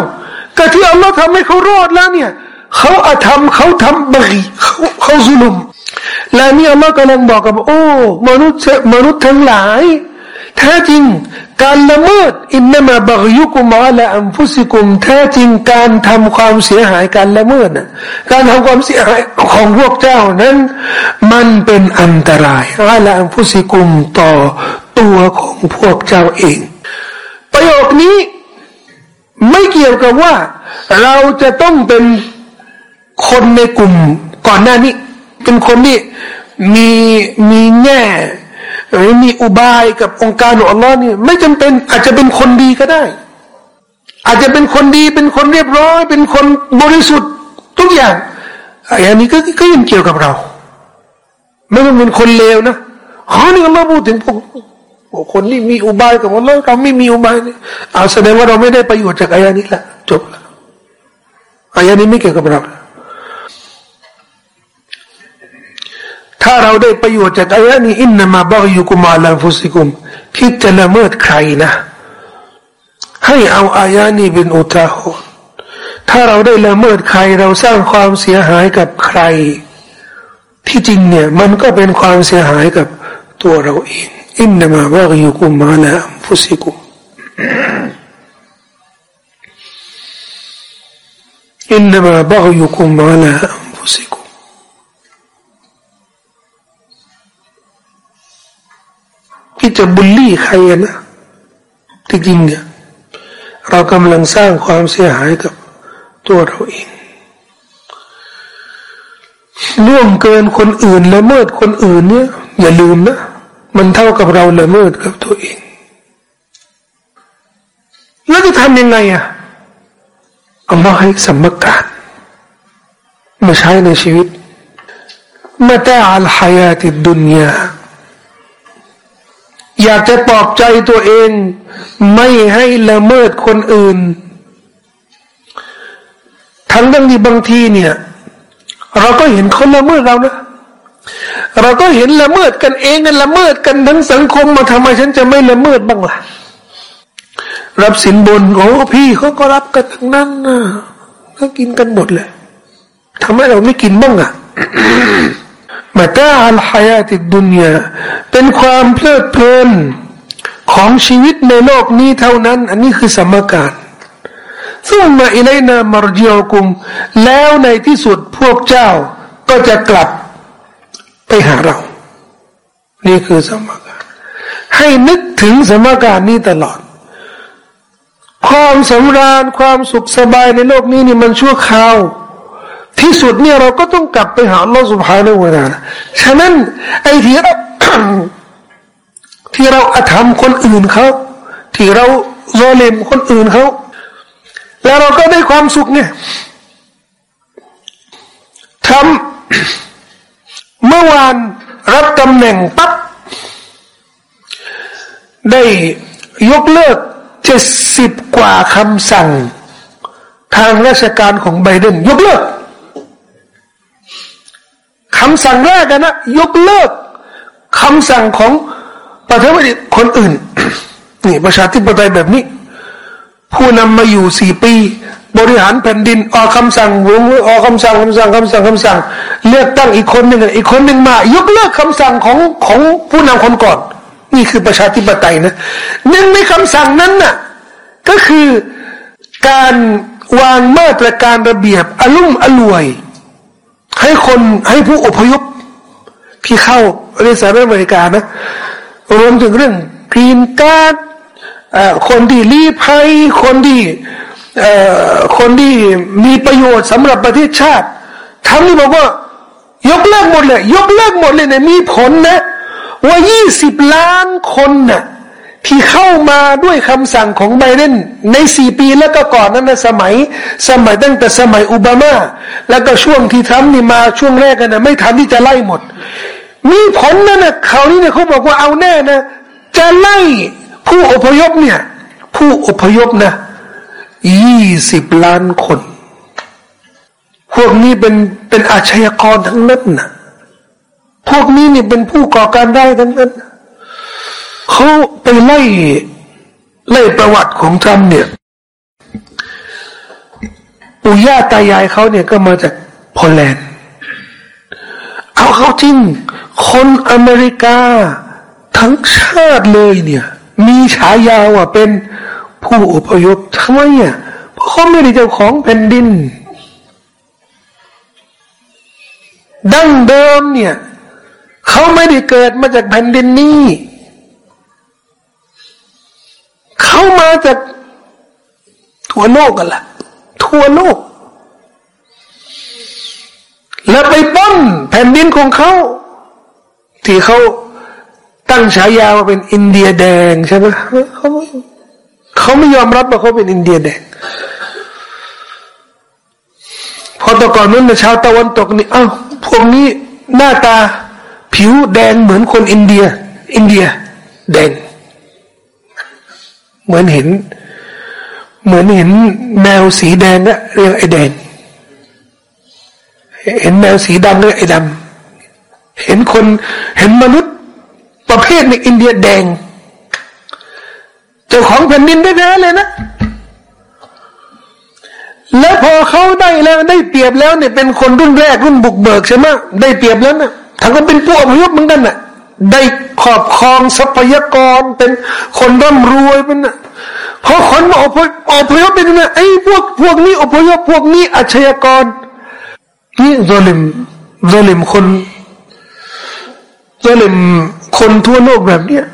Speaker 1: ก็ที่อัลลอฮ์ทำให้เขารอดแล้วเนี่ย เขาอาธรรมเขาทำบักีเขาเขาซุลุม และนี่อัลลอฮ์กำลังบอกกับโอ้มนุษย์มนุษย์ทั้งหลายแท้จริง การละเมิดอินนามาบักยุกุมอาละอัมฟุสิกุมแท้จริงการทำความเสียหายการละเมิดนะการทำความเสียหายของพวกเจ้านั้น มันเป็นอันตรายอาละอัมฟุสิกุมต่อตัวของพวกเจ้าเอง ประโยคนี้ไม่เกี่ยวกับว่า เราจะต้องเป็นคนในกลุ่มก่อนหน้านี้ เป็นคนที่มีมีแง่หรือมีอุบายกับองค์การของอัลลอฮ์นี่ไม่จำเป็นอาจจะเป็นคนดีก็ได้ อาจจะเป็นคนดีเป็นคนเรียบร้อย เป็นคนบริสุทธิ์ทุกอย่างอันนี้ก็ก็ยังเกี่ยวกับเรา ไม่ต้องเป็นคนเลวนะอ๋อนี่อัลลอฮ์พูดถึงพวกคนที่มีอุบายกับอัลลอฮ์เราไม่มีอุบายเนี่ยอาแสดงว่าเราไม่ได้ประโยชน์จากอายานี้ละจบละอายานี้ไม่เกี่ยวกับเรา ถ้าเราได้ประโยชน์จากอายะนี้อินนามาบอกอยู่กุมาลังฟุสิกุม คิดจะละเมิดใครนะ ให้เอาอายะนี้เป็นอุทาหรณ์ถ้าเราได้ละเมิดใครเราสร้างความเสียหายกับใคร ที่จริงเนี่ยมันก็เป็นความเสียหายกับตัวเราเองอินนามาบอกอยู่กุมาลังฟุสิกุมอินนามาบอกอยู่กุมาลังฟุสิกุ ที่จะบุลลี่ใครนะที่จริงเนี่ยเรากำลังสร้างความเสียหายกับตัวเราเองล่วงเกินคนอื่นละเมิดคนอื่นเนี่ย อย่าลืมนะมันเท่ากับเราละเมิดกับตัวเอง แล้วจะทำยังไงอะเอามาให้สมการมาใช้ในชีวิตมาแต่อัลฮายาติดุนยา อยากจะปลอบใจตัวเอง ไม่ให้ละเมิดคนอื่น ทั้งดังที่บางทีเนี่ย เราก็เห็นคนละเมิดเรานะเราก็เห็นละเมิดกันเองกันละเมิดกันทั้งสังคมมาทำไมฉันจะไม่ละเมิดบ้างล่ะ รับสินบนโอ้พี่เขาก็รับกันทั้งนั้นนะก็กินกันหมดเลยทำไมเราไม่กินบ้างอะ มาตาอัลฮายาติดุนยาเป็นความเพลิดเพลินของชีวิตในโลกนี้เท่านั้น อันนี้คือสมการซึ่งมาอิเลนามารจิโอกุม แล้วในที่สุดพวกเจ้าก็จะกลับไปหาเรา นี่คือสมการ ให้นึกถึงสมการนี้ตลอด ความสำราญความสุขสบายในโลกนี้นี่มันชั่วคราว ที่สุดเนี่ยเราก็ต้องกลับไปหาอัลลอฮฺสุบฮานาอูตาฉะนั้นไอ้ที่เราที่เราอาธรรมคนอื่นเขาที่เราโซเลมคนอื่นเขาแล้วเราก็ได้ความสุขเนี่ยทำเมื่อวานรับตำแหน่งปั๊บได้ยกเลิกเจ็ดสิบกว่าคำสั่ง ทางราชการของไบเดนยกเลิก คำสั่งแรกนะยกเลิกคำสั่งของประเทศคนอื่นนี่ประชาธิปไตยแบบนี้ ผู้นำมาอยู่สี่ปี บริหารแผ่นดินออกคำสั่งวงออกคำสั่งคำสั่งคำสั่งคำสั่ง เลือกตั้งอีกคนหนึ่งอีกคนหนึ่งมา ยกเลิกคำสั่งของของผู้นำคนก่อน นี่คือประชาธิปไตยนะหนึ่งในคำสั่งนั้นน่ะก็คือการวางมาตรการระเบียบอลุ่มอล่วย ให้คนให้ผู้อพยพที่เข้าในสหรัฐอเมริกานะ รวมถึงเรื่องกรีนการ์ดคนที่รีภัยคนที่คนที่มีประโยชน์สำหรับประเทศชาติทั้งนี้บอกว่ายกเลิกหมดเลย ยกเลิกหมดเลยเนี่ยมีผลนะ ว่ายี่สิบล้านคนนะ่ะ ที่เข้ามาด้วยคำสั่งของไบเดนในสี่ปีแล้วก็ก่อนนั้นนะสมัย สมัยตั้งแต่สมัยโอบามา แล้วก็ช่วงที่ทรัมป์นี่มาช่วงแรกกันนะไม่ทันที่จะไล่หมด มีผลนั่นนะเขานี่เนี่ยเขาบอกว่าเอาแน่นะ จะไล่ผู้อพยพเนี่ย ผู้อพยพนะยี่สิบล้านคน พวกนี้เป็นเป็นอาชญากรทั้งนั้นนะพวกนี้นี่เป็นผู้ก่อการได้ทั้งนั้นนะ เขาไปไล่ไล่ประวัติของทรัมเนี่ยปู่ย่าตายายเขาเนี่ยก็มาจากโปแลนด์ เอาเขาจริง คนอเมริกา ทั้งชาติเลยเนี่ย มีฉายาว่าเป็นผู้อพยพทำไมอะเพราะเขาไม่ได้เจ้าของแผ่นดิน ดั้งเดิมเนี่ย เขาไม่ได้เกิดมาจากแผ่นดินนี้ เขามาจากทั่วโลกกันละทั่วโลก แล้วไปป้นแผ่นดินของเขา ที่เขาตั้งฉายาว่าเป็นอินเดียแดงใช่ไหมเขาเขาไม่ยอมรับว่าเขาเป็นอินเดียแดงพอตะก่อนนั้นชาวตะวันตกนี่เอ้าพวกนี้หน้าตาผิวแดงเหมือนคนอินเดีย อินเดีย แดง เหมือนเห็น เหมือนเห็นแมวสีแดงอะเรียกไอ้แดง เห็นแมวสีดำเลยไอ้ดำเห็นคนเห็นมนุษย์ประเภทในอินเดียแดง เจ้าของแผ่นดินได้แท้เลยนะแล้วพอเขาได้แล้วได้เปรียบแล้วเนี่ยเป็นคนรุ่นแรกรุ่นบุกเบิกใช่ไหมได้เปรียบแล้วนะถ้าก็เป็นพวกอพยพเหมือนกันน่ะ ได้ครอบครองทรัพยากรเป็นคนร่ำรวยเป็นน่ะพอคนมาอพยพอพยพเป็นนะไอ้พวกพวกนี้อพยพพวกนี้อาชญากรนี่โซลิมโซลิมคนโซลิมคนทั่วโลกแบบเนี้ย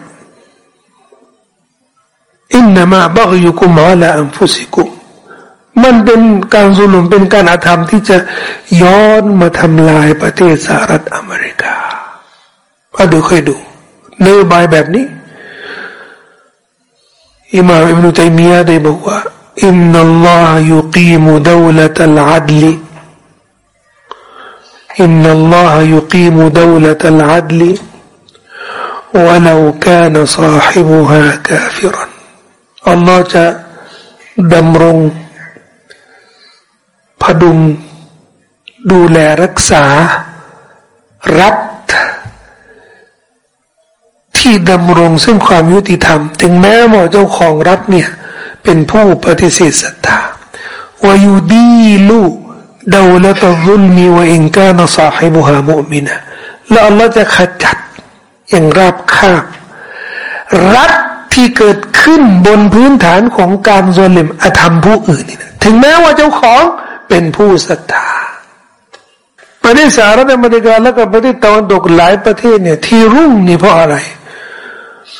Speaker 1: อินนามาบักยุกุมาละอันฟุสิกุมันเป็นการสุลุมเป็นการอาธรรมที่จะย้อนมาทำลายประเทศสหรัฐอเมริกา มาดูค่อยดูนโยบายแบบนี้อิมามอิบนุตัยมียะได้บอกว่าอินนัลลอฮฺยุกีมุดาวละตัลอัดลี إن الله يقيم دولة العدل ولو كان صاحبها كافرا الله จะดำรง ที่ดำรงซึ่งความยุติธรรม ถึงแม้ว่าเจ้าของรัฐเนี่ย เป็นผู้ปฏิเสธศรัทธาวายุดีลูดาวละตซุลมีว่าอินกานสาฮิบุฮามุมินะแล้วอัลลอฮ์จะขจัดอย่างราบคาบ รัฐที่เกิดขึ้นบนพื้นฐานของการโซลิมอธรรมผู้อื่นนี่นะถึงแม้ว่าเจ้าของเป็นผู้ศรัทธาประเทศสหรัฐอเมริกาแล้วก็ประเทศตะวันตกหลายประเทศเนี่ยที่รุ่งนี่เพราะอะไร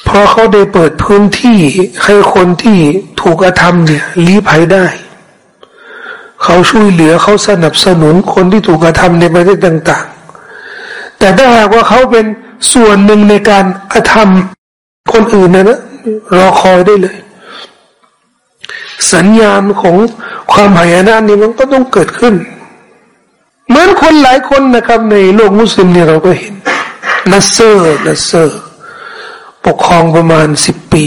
Speaker 1: เพราะเขาได้เปิดพื้นที่ให้คนที่ถูกกระทำเนี่ยลี้ภัยได้ เขาช่วยเหลือเขาสนับสนุนคนที่ถูกกระทำในประเทศต่างๆ แต่ถ้าหากว่าเขาเป็นส่วนหนึ่งในการกระทำคนอื่นนะนะรอคอยได้เลย สัญญาณของความหายนะนี่มันก็ต้องเกิดขึ้น เหมือนคนหลายคนนะครับ ในโลกมุสลิมเนี่ยเราก็เห็นนัสเซอร์นัสเซอร์ ปกครองประมาณสิบปี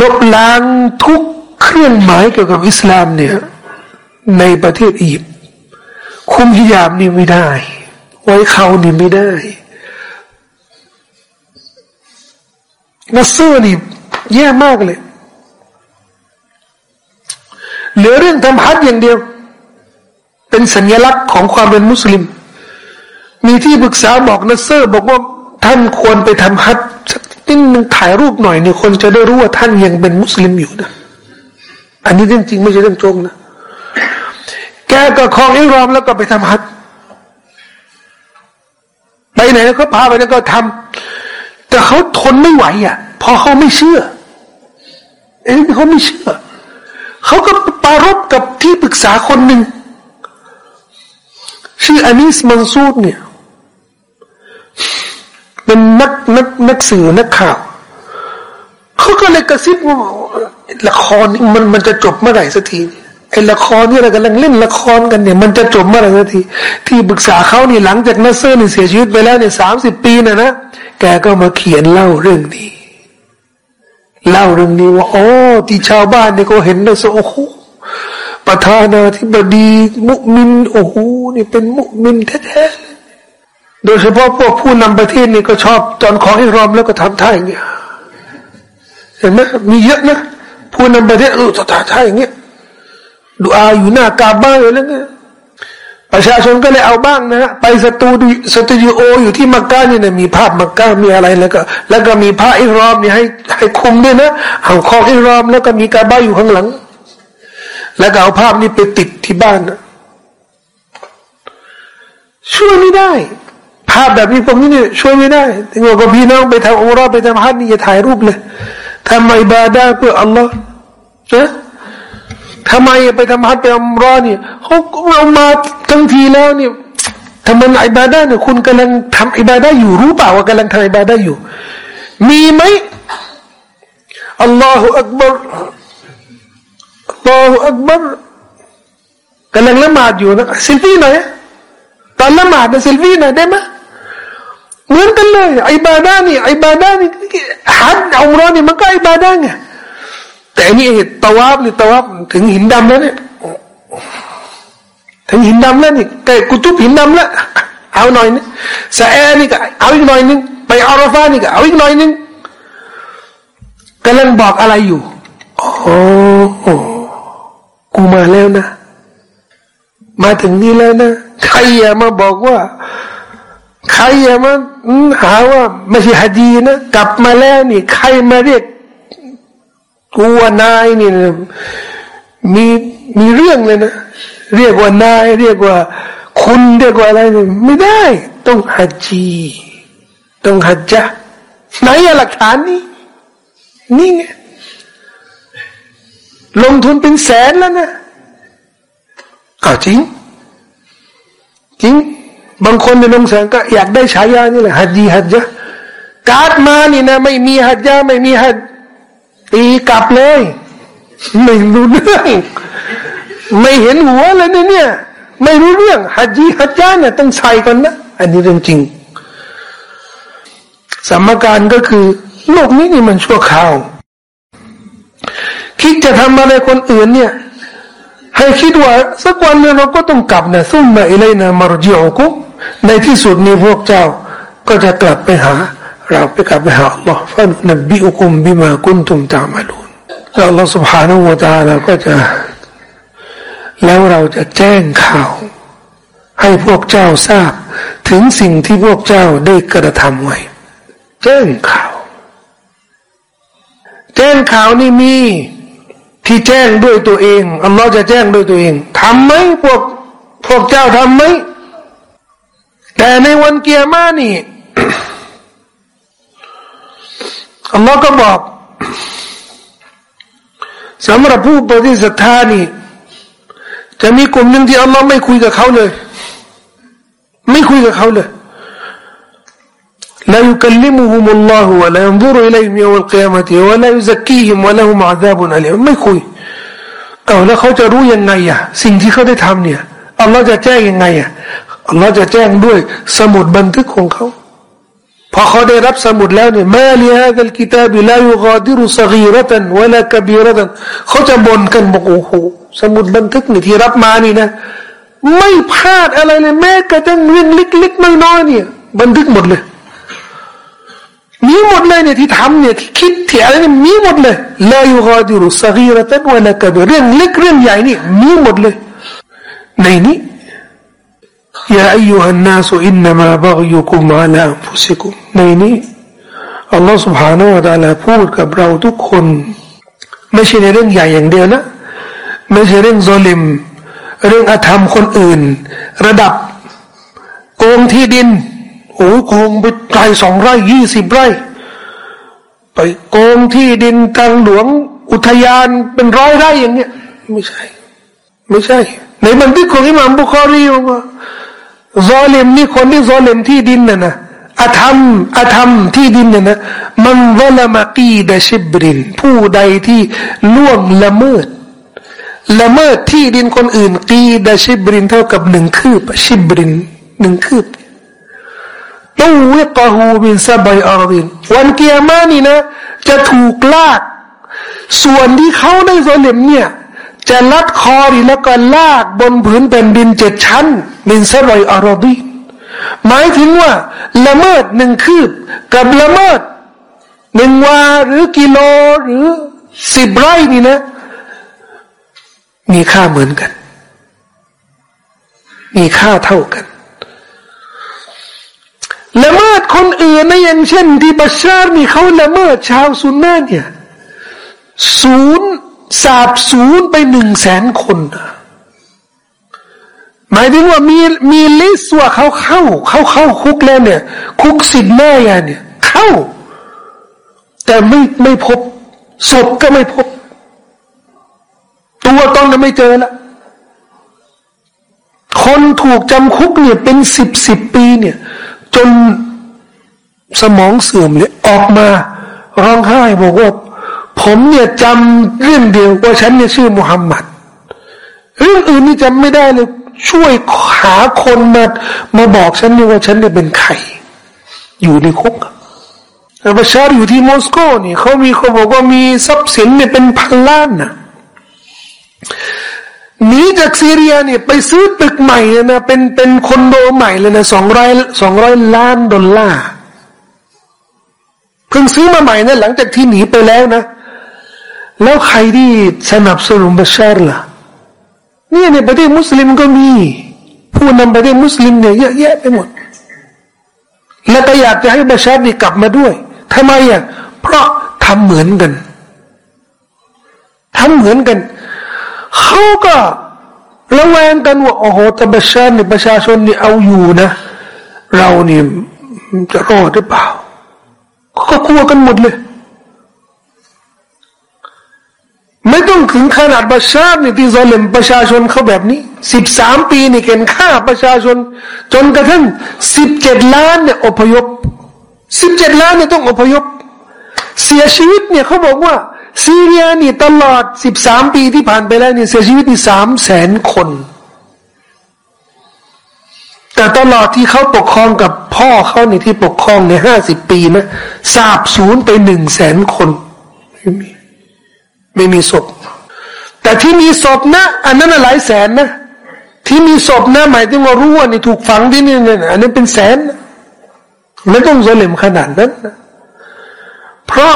Speaker 1: ลบล้างทุกเครื่องหมายเกี่ยวกับอิสลามเนี่ย ในประเทศอียิปต์คุมฮิญาบนี่ไม่ได้ ไว้เครานี่ไม่ได้นัสเซอร์นี่แย่มากเลย เหลือเรื่องทำฮัจอย่างเดียว เป็นสัญลักษณ์ของความเป็นมุสลิม มีที่ปรึกษาบอกนัสเซอร์ บอกว่า ท่านควรไปทำฮัจสักนิดนึงถ่ายรูปหน่อยนี่คนจะได้รู้ว่าท่านยังเป็นมุสลิมอยู่นะ อันนี้เรื่องจริงไม่ใช่เรื่องโจงนะ แกก็คลองอิรอมแล้วก็ไปทำฮัจไปไหนแล้วก็พาไปแล้วก็ทำแต่เขาทนไม่ไหวอะพอเขาไม่เชื่อ เอ้เขาไม่เชื่อ เขาก็ปารบกับที่ปรึกษาคนหนึ่งชื่ออานิสมันซูดเนี่ย เป็นนักนักนักสื่อนักข่าวเขาก็เลยกระซิบว่าละครมันมันจะจบเมื่อไหร่สักทีไอ้ละครที่เรากำลังเล่นละครกันเนี่ย มันจะจบเมื่อไหร่สักทีที่ปรึกษาเขานี่หลังจากนัสเซอร์นี่เสียชีวิตไปแล้วเนี่ยสามสิบปีนะนะแกก็มาเขียนเล่าเรื่องนี้ เล่าเรื่องนี้ว่าโอ้ที่ชาวบ้านเนี่ยเขาเห็นนะโอ้โหประธานาธิบดี มุมินโอ้โหนี่เป็นมุมินแท้ โดยเฉพาะพวกผู้นำประเทศนี่ก็ชอบตอนขอให้รอมแล้วก็ทำท่าอย่างเงี้ยเห็นไหมมีเยอะนะผู้นำประเทศเออทำท่าอย่างเงี้ยดูอาอยู่หน้ากาบ้างอะไรเงี้ยประชาชนก็เลยเอาบ้างนะไปสตูดิสตูดิโออยู่ที่มักกะนี่นะมีภาพมักกะมีอะไรแล้วก็ แล้วก็มีผ้าอิรอมนี่ให้ให้คุมด้วยนะเอาคออิรอมแล้วก็มีกาบ้าอยู่ข้างหลัง แล้วก็เอาภาพนี้ไปติดที่บ้านนะช่วยไม่ได้ ภาพแบบนี้ผมนี่ช่วยไม่ได้ถึงบอกว่าพี่น้องไปทำอุรอไปทำฮัจนี่อย่าถ่ายรูปเลยทำไมบาดาเพื่ออัลลอฮ์นะทำไมไปทำฮัจไปอัมรอเนี่ยเขาเอามาทั้งทีแล้วเนี่ยทำไมอิบาดาเนี่ยคุณกำลังทำอิบาดาอยู่รู้เปล่าว่ากำลังทำอิบาดาอยู่ มีไหมอัลลอฮฺอักบารอัลลอฮฺอักบารกำลังละหมาดอยู่นะซิลฟี่หน่อย ตอนละหมาดนะซิลฟี่หน่อยได้ไหมเหมือนกันเลยอิบาดานี่อิบาดานี่ฮัจอัมรอนี่มันก็อิบาดาไงแต่นี่ตะวับนี่ตะวับถึงหินดำแล้วเนี่ยถึงหินดำแล้วนี่แต่กุตุบหินดำแล้วเอาหน่อยนึงสะแอนี่ก็เอาอีกหน่อยนึงไปอาราฟานี่ก็เอาอีกหน่อยนึงกำลังบอกอะไรอยู่โอ้กูมาแล้วนะ มาถึงนี่แล้วนะใครอย่ามาบอกว่า ใครอย่ามาหาว่า ไม่ใช่ฮัดีนะกลับมาแล้วนี่ ใครมาเรียกกูว่านายนี่มีมีเรื่องเลยนะเรียกว่านาย เรียกว่า คุณเรียกว่าอะไรไม่ได้ ต้องฮัจจีต้องฮัจจาไหนหลักฐานนี่นี่ไงลงทุนเป็นแสนแล้วนะ อ้าวจริง จริง บางคนในลงแสนก็อยากได้ฉายานี่แหละฮัจจีฮัจจาการ์ดมานี่นะไม่มีฮัจจาไม่มีฮัจตีกลับเลยไม่รู้เรื่อง ไม่เห็นหัวเลยเนี่ย ไม่รู้เรื่องฮัจีฮัจจาเนี่ยต้องใส่กันนะ อันนี้เรื่องจริง สมการก็คือ โลกนี้นี่มันชั่วคราว คิดจะทำอะไรคนอื่นเนี่ย ให้คิดว่าสักวันนึงเราก็ต้องกลับนะซุ่มมาอิเลยนะมารจิอกุในที่สุดนี้พวกเจ้า ก็จะกลับไปหาเราไปกลับไปหาอัลลอฮ์ฟันนบีอุคุมบิมากุนตุมตามาลูนแล้วอัลลอฮ์ سبحانه และ تعالى ก็จะ แล้วเราจะแจ้งข่าว ให้พวกเจ้าทราบ ถึงสิ่งที่พวกเจ้าได้กระทำไว้ แจ้งข่าว แจ้งข่าวนี่มี ที่แจ้งด้วยตัวเองอัลลอฮ์จะแจ้งด้วยตัวเองทำไหมพวกพวกเจ้าทำไหมแต่ในวันเกียร์มานี่อัลลอฮ์ก็บอกสำหรับผู้ปฏิสัทธานี่ จะมีกลุ่มหนึ่งที่อัลลอฮ์ไม่คุยกับเขาเลย ไม่คุยกับเขาเลย لا يكلمهم الله ولا ينظر إليهم يوم القيامة ولا يزكيهم ولهم عذاب أليم ไม่คุยเอาแล้วเขาจะรู้ยังไงอ่ะสิ่งที่เขาได้ทำเนี่ยอัลลอฮ์จะแจ้งยังไงอ่ะอัลลอฮ์จะแจ้งด้วยสมุดบันทึกของเขาพอเขาได้รับสมุดแล้วเนี่ยมาลีฮะดัลกิตาบิลายุกาดิรุสกีรตันวลากบีรตันเขาจะบ่นกันบอกโอ้โหสมุดบันทึกนี่ที่รับมานี่นะ ไม่พลาดอะไรเลยแม้กระทั่งเรื่องเล็กๆน้อยๆเนี่ยบันทึกหมดเลย มีหมดเลยเนี่ยที่ทำเนี่ยที่คิดที่อะไรเนี่ยมีหมดเลยลายุกาดิรุสกีรตันวลากบีเรื่องเล็กเรื่องใหญ่นี่มีหมดเลย ในนี้ยาอายุฮันนาสุอินนามาบักยุคุมอาลาฟุสิกุมในนี้อัลลอฮฺ سبحانه และ تعالى พูดกับเราทุกคน ไม่ใช่ในเรื่องใหญ่อย่างเดียวนะ ไม่ใช่เรื่องโซลิม เรื่องอธรรมคนอื่น ระดับโกงที่ดิน โอ้โกงไปไกลสองไร่ยี่สิบไร่ ไปโกงที่ดินทางหลวงอุทยานเป็นร้อยไร่อย่างเงี้ย ไม่ใช่ ไม่ใช่ ในบันทึกของอิหม่ามบุคอรีว่าซอเลมนี่คนที่ซอเลมที่ดินน่ะนะอาธรรมอาธรรมที่ดินเนี่ยนะมันวลมากีดชิบรินผู้ใดที่ล่วงละเมิดละเมิดที่ดินคนอื่น กีดชิบรินเท่ากับหนึ่งคืบชิบรินหนึ่งคืบ ตูวิกหูบินซาบายอารินวันเกียร์มานี่นะ จะถูกลาก ส่วนที่เขาได้โซเลมเนี่ย จะลัดคอรีแล้วก็ลากบนผืนแผ่นดินเจ็ดชั้นมินซารอยอารดีหมายถึงว่า ละเมิดหนึ่งคืบ กับละเมิดหนึ่งวาหรือกิโลหรือสิบไร่นี่นะ มีค่าเหมือนกัน มีค่าเท่ากัน ละเมิดคนอื่นนะอย่างเช่น ที่บัชชาร์นี่เขาละเมิดชาวซุนนะเนี่ยศูนย์สาบศูนย์ไปหนึ่งแสนคนหมายถึงว่ามีมีลิสต์ว่าเขาเข้า เขาเข้าคุกแล้วเนี่ย คุกสิบแม่ยาเนี่ย เข้า แต่ไม่ไม่พบศพก็ไม่พบ ตัวตอนนั้นไม่เจอละคนถูกจำคุกเนี่ยเป็นสิบสิบปีเนี่ย จนสมองเสื่อมเลยออกมาร้องไห้บอกว่าผมเนี่ยจำเรื่องเดียวว่าฉันเนี่ยชื่อมุฮัมมัดเรื่องอื่นนี่จำไม่ได้เลยช่วยหาคนมามาบอกฉันนี่ว่าฉันเนี่ยเป็นใครอยู่ในคุกประชาชนอยู่ที่มอสโกนี่เขามีเขาบอกว่ามีทรัพย์สินเนี่ยเป็นพันล้านนะ จากซีเรียเนี่ยไปซื้อตึกใหม่นะเป็นเป็นคอนโดใหม่เลยนะสองร้อยสองร้อยล้านดอลลาร์เพิ่งซื้อมาใหม่นะหลังจากที่หนีไปแล้วนะ แล้วใครที่สนับสนุนบัชาร์ล่ะเนี่ยในประเทศมุสลิมก็มี ผู้นำประเทศมุสลิมเนี่ยเยอะแยะไปหมด แล้วก็อยากจะให้บัชาร์นี่กลับมาด้วยทำไมอะเพราะทำเหมือนกันทำเหมือนกันเขาก็ ระแวงกันว่าโอ้โหแต่บัชาร์นี่ประชาชนนี่เอาอยู่นะ เรานี่จะรอดหรือเปล่า ก็กลัวกันหมดเลย ไม่ต้องถึงขนาดประชาชนที่ซเลมประชาชนเขาแบบนี้สิบสามปีนี่เกินฆ่าประชาชน จนกระทั่งสิบเจ็ดล้านเนี่ยอพยพสิบเจ็ดล้านเนี่ยต้องอพยพ เสียชีวิตเนี่ยเขาบอกว่า ซีเรียนี่ตลอดสิบสามปีที่ผ่านไปแล้วเนี่ยเสียชีวิตนี่สามแสนคน แต่ตลอดที่เขาปกครองกับพ่อเขาในที่ปกครองในห้าสิบปีนะสาบสูญไปหนึ่งแสนคน ไม่มีไม่มีศพ แต่ที่มีศพนะ อันนั้นหลายแสนนะ ที่มีศพนะหมายถึงว่ารู้ว่านี่ถูกฝังที่นี่เนี่ยอันนี้เป็นแสนไม่ต้องโซเลมขนาดนั้นนะเพราะ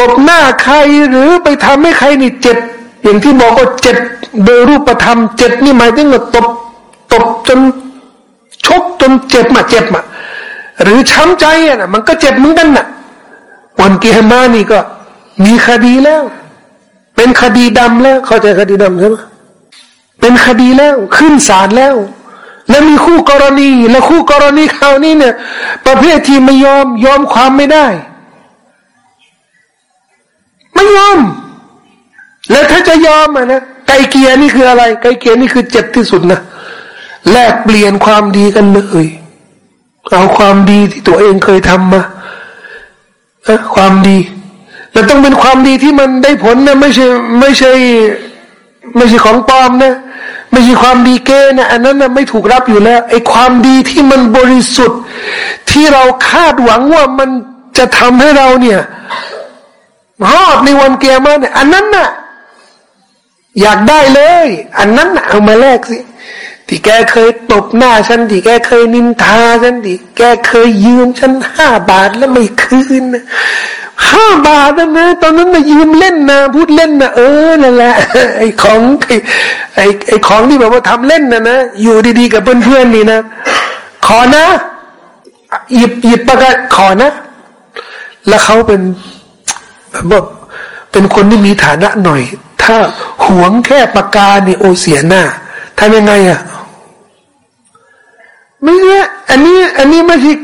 Speaker 1: ตบหน้าใครหรือไปทำให้ใครนี่เจ็บ อย่างที่บอกว่าเจ็บโดยรูปธรรมเจ็บนี่หมายถึงว่าตบตบจนชกจนเจ็บมาเจ็บมาหรือช้ำใจอะนะมันก็เจ็บเหมือนกันนะ่ะวันกิฮามานี่ก็ มีคดีแล้ว เป็นคดีดำแล้ว เข้าใจคดีดำใช่ไหมเป็นคดีแล้วขึ้นศาลแล้ว แล้วมีคู่กรณี และคู่กรณีคราวนี้เนี่ย ประเภทที่ไม่ยอมยอมความไม่ได้ ไม่ยอม แล้วถ้าจะยอมอะนะไกเกียนี่คืออะไร ไกเกียนี่คือเจ็บที่สุดนะแลกเปลี่ยนความดีกันเลยเอาความดีที่ตัวเองเคยทำมาความดีแต่ต้องเป็นความดีที่มันได้ผลนะไม่ใช่ไม่ใช่ ไม่ใช่ของปลอมนะไม่ใช่ความดีเก้นะอันนั้นนะไม่ถูกรับอยู่แล้วไอ้ความดีที่มันบริสุทธิ์ ที่เราคาดหวังว่ามันจะทำให้เราเนี่ย รอดในวันเกียร์มาเนี่ยอันนั้นน่ะอยากได้เลย อันนั้นน่ะเอามาแลกสิที่แกเคยตบหน้าฉันที่แกเคยนินทาฉันที่แกเคยยืมฉันห้าบาทแล้วไม่คืนห้าบาทนะนะตอนนั้นมายืมเล่นนะพูดเล่นนะเออนั่นแหละไอ้ของไอ้ไอ้ของที่แบบว่าทำเล่นนะนะอยู่ดีๆกับเพื่อนๆนี่นะ ขอนะ หยิบหยิบประกาศขอนะ แล้วเขาเป็น แบบเป็นคนที่มีฐานะหน่อย ถ้าหวงแค่ปากกาเนี่ยโอเสียหน้าทำยังไงอะไม่ใช่อันนี้ อันนี้ไม่ใช่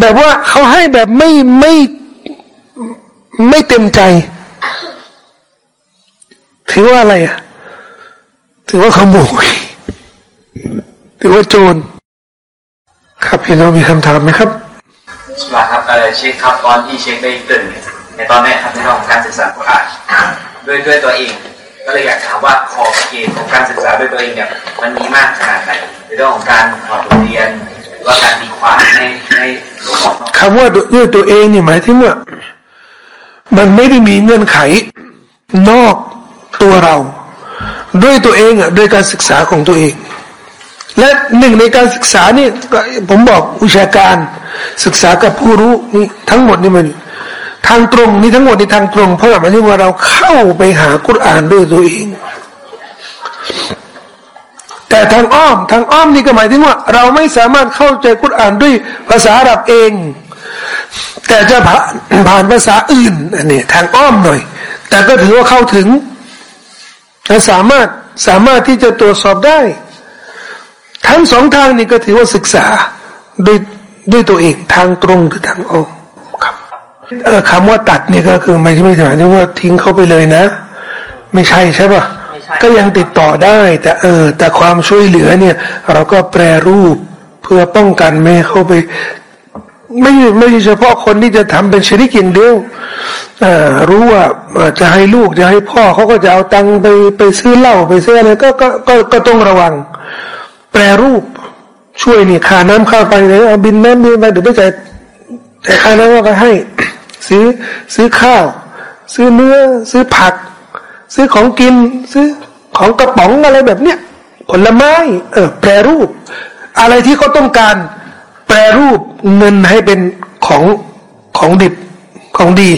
Speaker 1: แบบว่าเขาให้แบบไม่ไม่ไม่เต็มใจ ถือว่าอะไรอะ ถือว่าขโมยถือว่าโจร ครับพี่น้องมีคำถามไหมครับ
Speaker 2: สวัสดีครับเออเชคครับตอนที่เชคได้ตื่น ในตอนนี้ครับในเรื่องของการศึกษากุรอานด้วยด้วยตัวเอง ก็เลยอยากถามว่าขอบเกณฑ์ของการศึกษาด้วยตัวเองเนี่ยมันมีมากขนาดไหนในเรื่องของการถอดบทเรียนหรือว่าการตีความในในหลวงพ่อ
Speaker 1: คำว่าด้วยตัวเองนี่หมายถึงว่ามันไม่ได้มีเงื่อนไขนอกตัวเรา ด้วยตัวเองอะด้วยการศึกษาของตัวเอง และหนึ่งในการศึกษานี่ผมบอกวิชาการศึกษากับผู้รู้นี่ทั้งหมดนี่มัน ทางตรงนี่ทั้งหมดในทางตรง เพราะหมายถึงว่าเราเข้าไปหากุรอานด้วยตัวเอง แต่ทางอ้อมทางอ้อมนี่ก็หมายถึงว่า เราไม่สามารถเข้าใจกุรอานด้วยภาษาอาหรับเอง แต่จะผ่านผ่านภาษาอื่นอันนี้ทางอ้อมหน่อย แต่ก็ถือว่าเข้าถึงและสามารถสามารถที่จะตรวจสอบได้ ทั้งสองทางนี่ก็ถือว่าศึกษาด้วยด้วยตัวเองทางตรงหรือทางอ้อม เออคำว่าตัดนี่ก็คือไม่ใช่ไม่ใช่หมายถึงว่าทิ้งเขาไปเลยนะ ไม่ใช่ใช่ปะก็ยังติดต่อได้ แต่เออ แต่ความช่วยเหลือเนี่ย เราก็แปรรูปเพื่อป้องกันไม่เข้าไป ไม่ไม่ใช่เฉพาะคนที่จะทำเป็นชริกอย่างเดียวรู้ว่าจะให้ลูกจะให้พ่อเขาก็จะเอาตังไปไปซื้อเหล้าไปซื้ออะไรก็ก็ก็ก็ต้องระวัง แปรรูปช่วยนี่ค่าน้ำค่าไฟเลยเอาบินน้ำบินไปเดี๋ยวไปจ่ายแต่ค่าน้ำก็ให้ ซื้อซื้อข้าว ซื้อเนื้อ ซื้อผัก ซื้อของกิน ซื้อของกระป๋องอะไรแบบเนี้ยผลไม้เออแปรรูป อะไรที่เขาต้องการแปรรูปเงินให้เป็นของของดิบของดี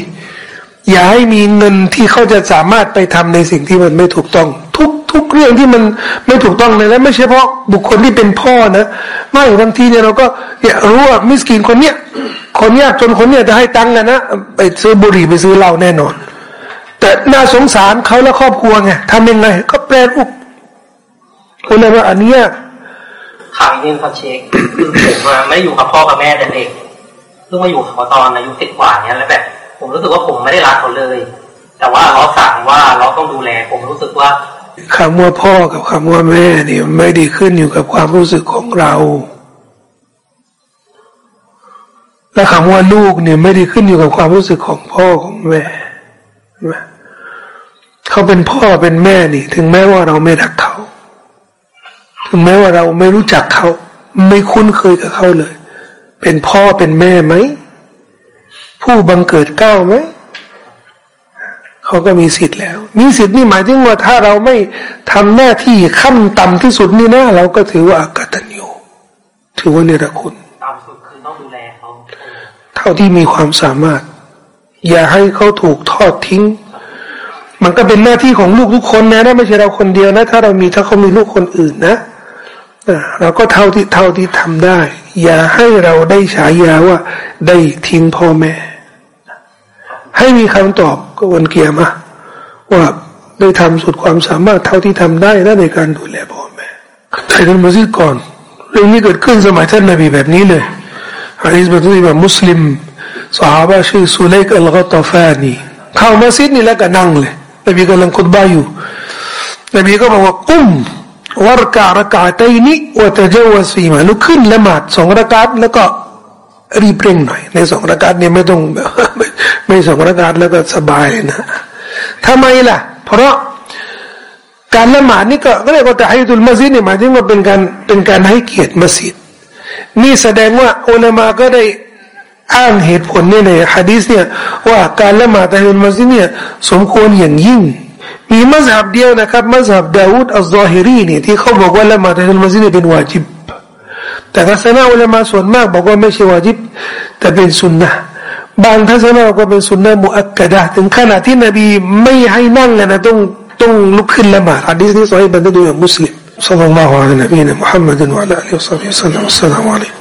Speaker 1: อย่าให้มีเงินที่เขาจะสามารถไปทำในสิ่งที่มันไม่ถูกต้อง ทุก ทุกเรื่องที่มันไม่ถูกต้องเลยและไม่ใช่เพราะบุคคลที่เป็นพ่อนะ ไม่บางทีเนี่ยเราก็เนี่ยรู้ว่ามิสกินคนเนี้ยคนยากจนคนเนี้ยจะให้ตังค์กันนะไปซื้อบุหรี่ไปซื้อเหล้าแน่นอน แต่น่าสงสารเขาและครอบครัวไงทำยังไง ก็แปลอุปคุณเลยว่าอันเนี้ย
Speaker 3: ขังนี่ครับเชคคือผมไม่อยู่กับพ่อกับแม่แต่เด็กเพิ่งมาอยู่กับเขาตอนอายุสิบกว่าเนี้ยแล้วแบบผมรู้สึกว่าผมไม่ได้รักเขาเลย แต่ว่าเราสั่งว่าเราต้องดูแล ผมรู้สึกว่า
Speaker 1: คำว่าพ่อกับคำว่าแม่เนี่ยไม่ได้ขึ้นอยู่กับความรู้สึกของเรา และคำว่าลูกเนี่ยไม่ได้ขึ้นอยู่กับความรู้สึกของพ่อของแม่เขาเป็นพ่อเป็นแม่นี่ ถึงแม้ว่าเราไม่รักเขา ถึงแม้ว่าเราไม่รู้จักเขา ไม่คุ้นเคยกับเขาเลย เป็นพ่อเป็นแม่ไหม ผู้บังเกิดเก้าไหม เขาก็มีสิทธิ์แล้ว มีสิทธิ์นี่หมายถึงว่าถ้าเราไม่ทำหน้าที่ขั้นต่ำที่สุดนี่นะเราก็ถือว่าอากตัญญูถือว่าเนรคุณ
Speaker 3: ต่ำสุดคือต้องดูแลเขา
Speaker 1: เท่าที่มีความสามารถ อย่าให้เขาถูกทอดทิ้ง มันก็เป็นหน้าที่ของลูกทุกคนนะนะไม่ใช่เราคนเดียวนะ ถ้าเรามีถ้าเขามีลูกคนอื่นนะเราก็เท่าที่เท่าที่ทำได้ อย่าให้เราได้ฉายาว่าได้ทิ้งพ่อแม่ ให้มีคำตอบก็วันเกียร์มาว่าได้ทำสุดความสามารถเท่าที่ทำได้และในการดูแลพ่อแม่ใครกันมาซิก่อนเรื่องนี้เกิดขึ้นสมัยท่านนบีแบบนี้เลยฮะดิษบันทึกแบบมุสลิมสหายชื่อสุเลกอัลกอตฟานีเข้ามัสยิดนี่แล้วก็นั่งเลยนบีกำลังคุตบาอยู่นบีก็บอกว่ากุ้มวรกะรกาตัยนี้วัตเจวสีมาลุกขึ้นละหมาดสองรากาศแล้วก็รีบเร่งหน่อยในสองรากาศเนี่ยไม่ต้องไม่ ไม่สองรากาศแล้วก็สบายเลยนะทำไมล่ะ เพราะการละหมาดนี่ก็เรียกว่าแต่ให้ตุลมัสยิดนี่หมายถึงว่าเป็นการเป็นการให้เกียรติมัสยิดนี่แสดงว่าอุลามาก็ได้อ้างเหตุผลนี่ในฮะดีษเนี่ยว่าการละหมาดในมัสยิดเนี่ยสมควรอย่างยิ่ง มีมัสยิดเดียวนะครับมัสยิดดาวูดอัลซอฮิรีเนี่ยที่เขาบอกว่าละหมาดในมัสยิดเป็นวาจิบ แต่ทัศนะอุลามาส่วนมากบอกว่าไม่ใช่วาจิบ แต่เป็นสุนนะ บางทัศนะก็เป็นสุนนะมุอักกะดะถึงขนาดที่นบีไม่ให้นั่งนะต้องต้องลุกขึ้นละหมาดฮะดีษนี้สอยบันทึกโดยมุสลิม صلى الله على نبينا محمد وعلى اله وصحبه وسلم والسلام عليكم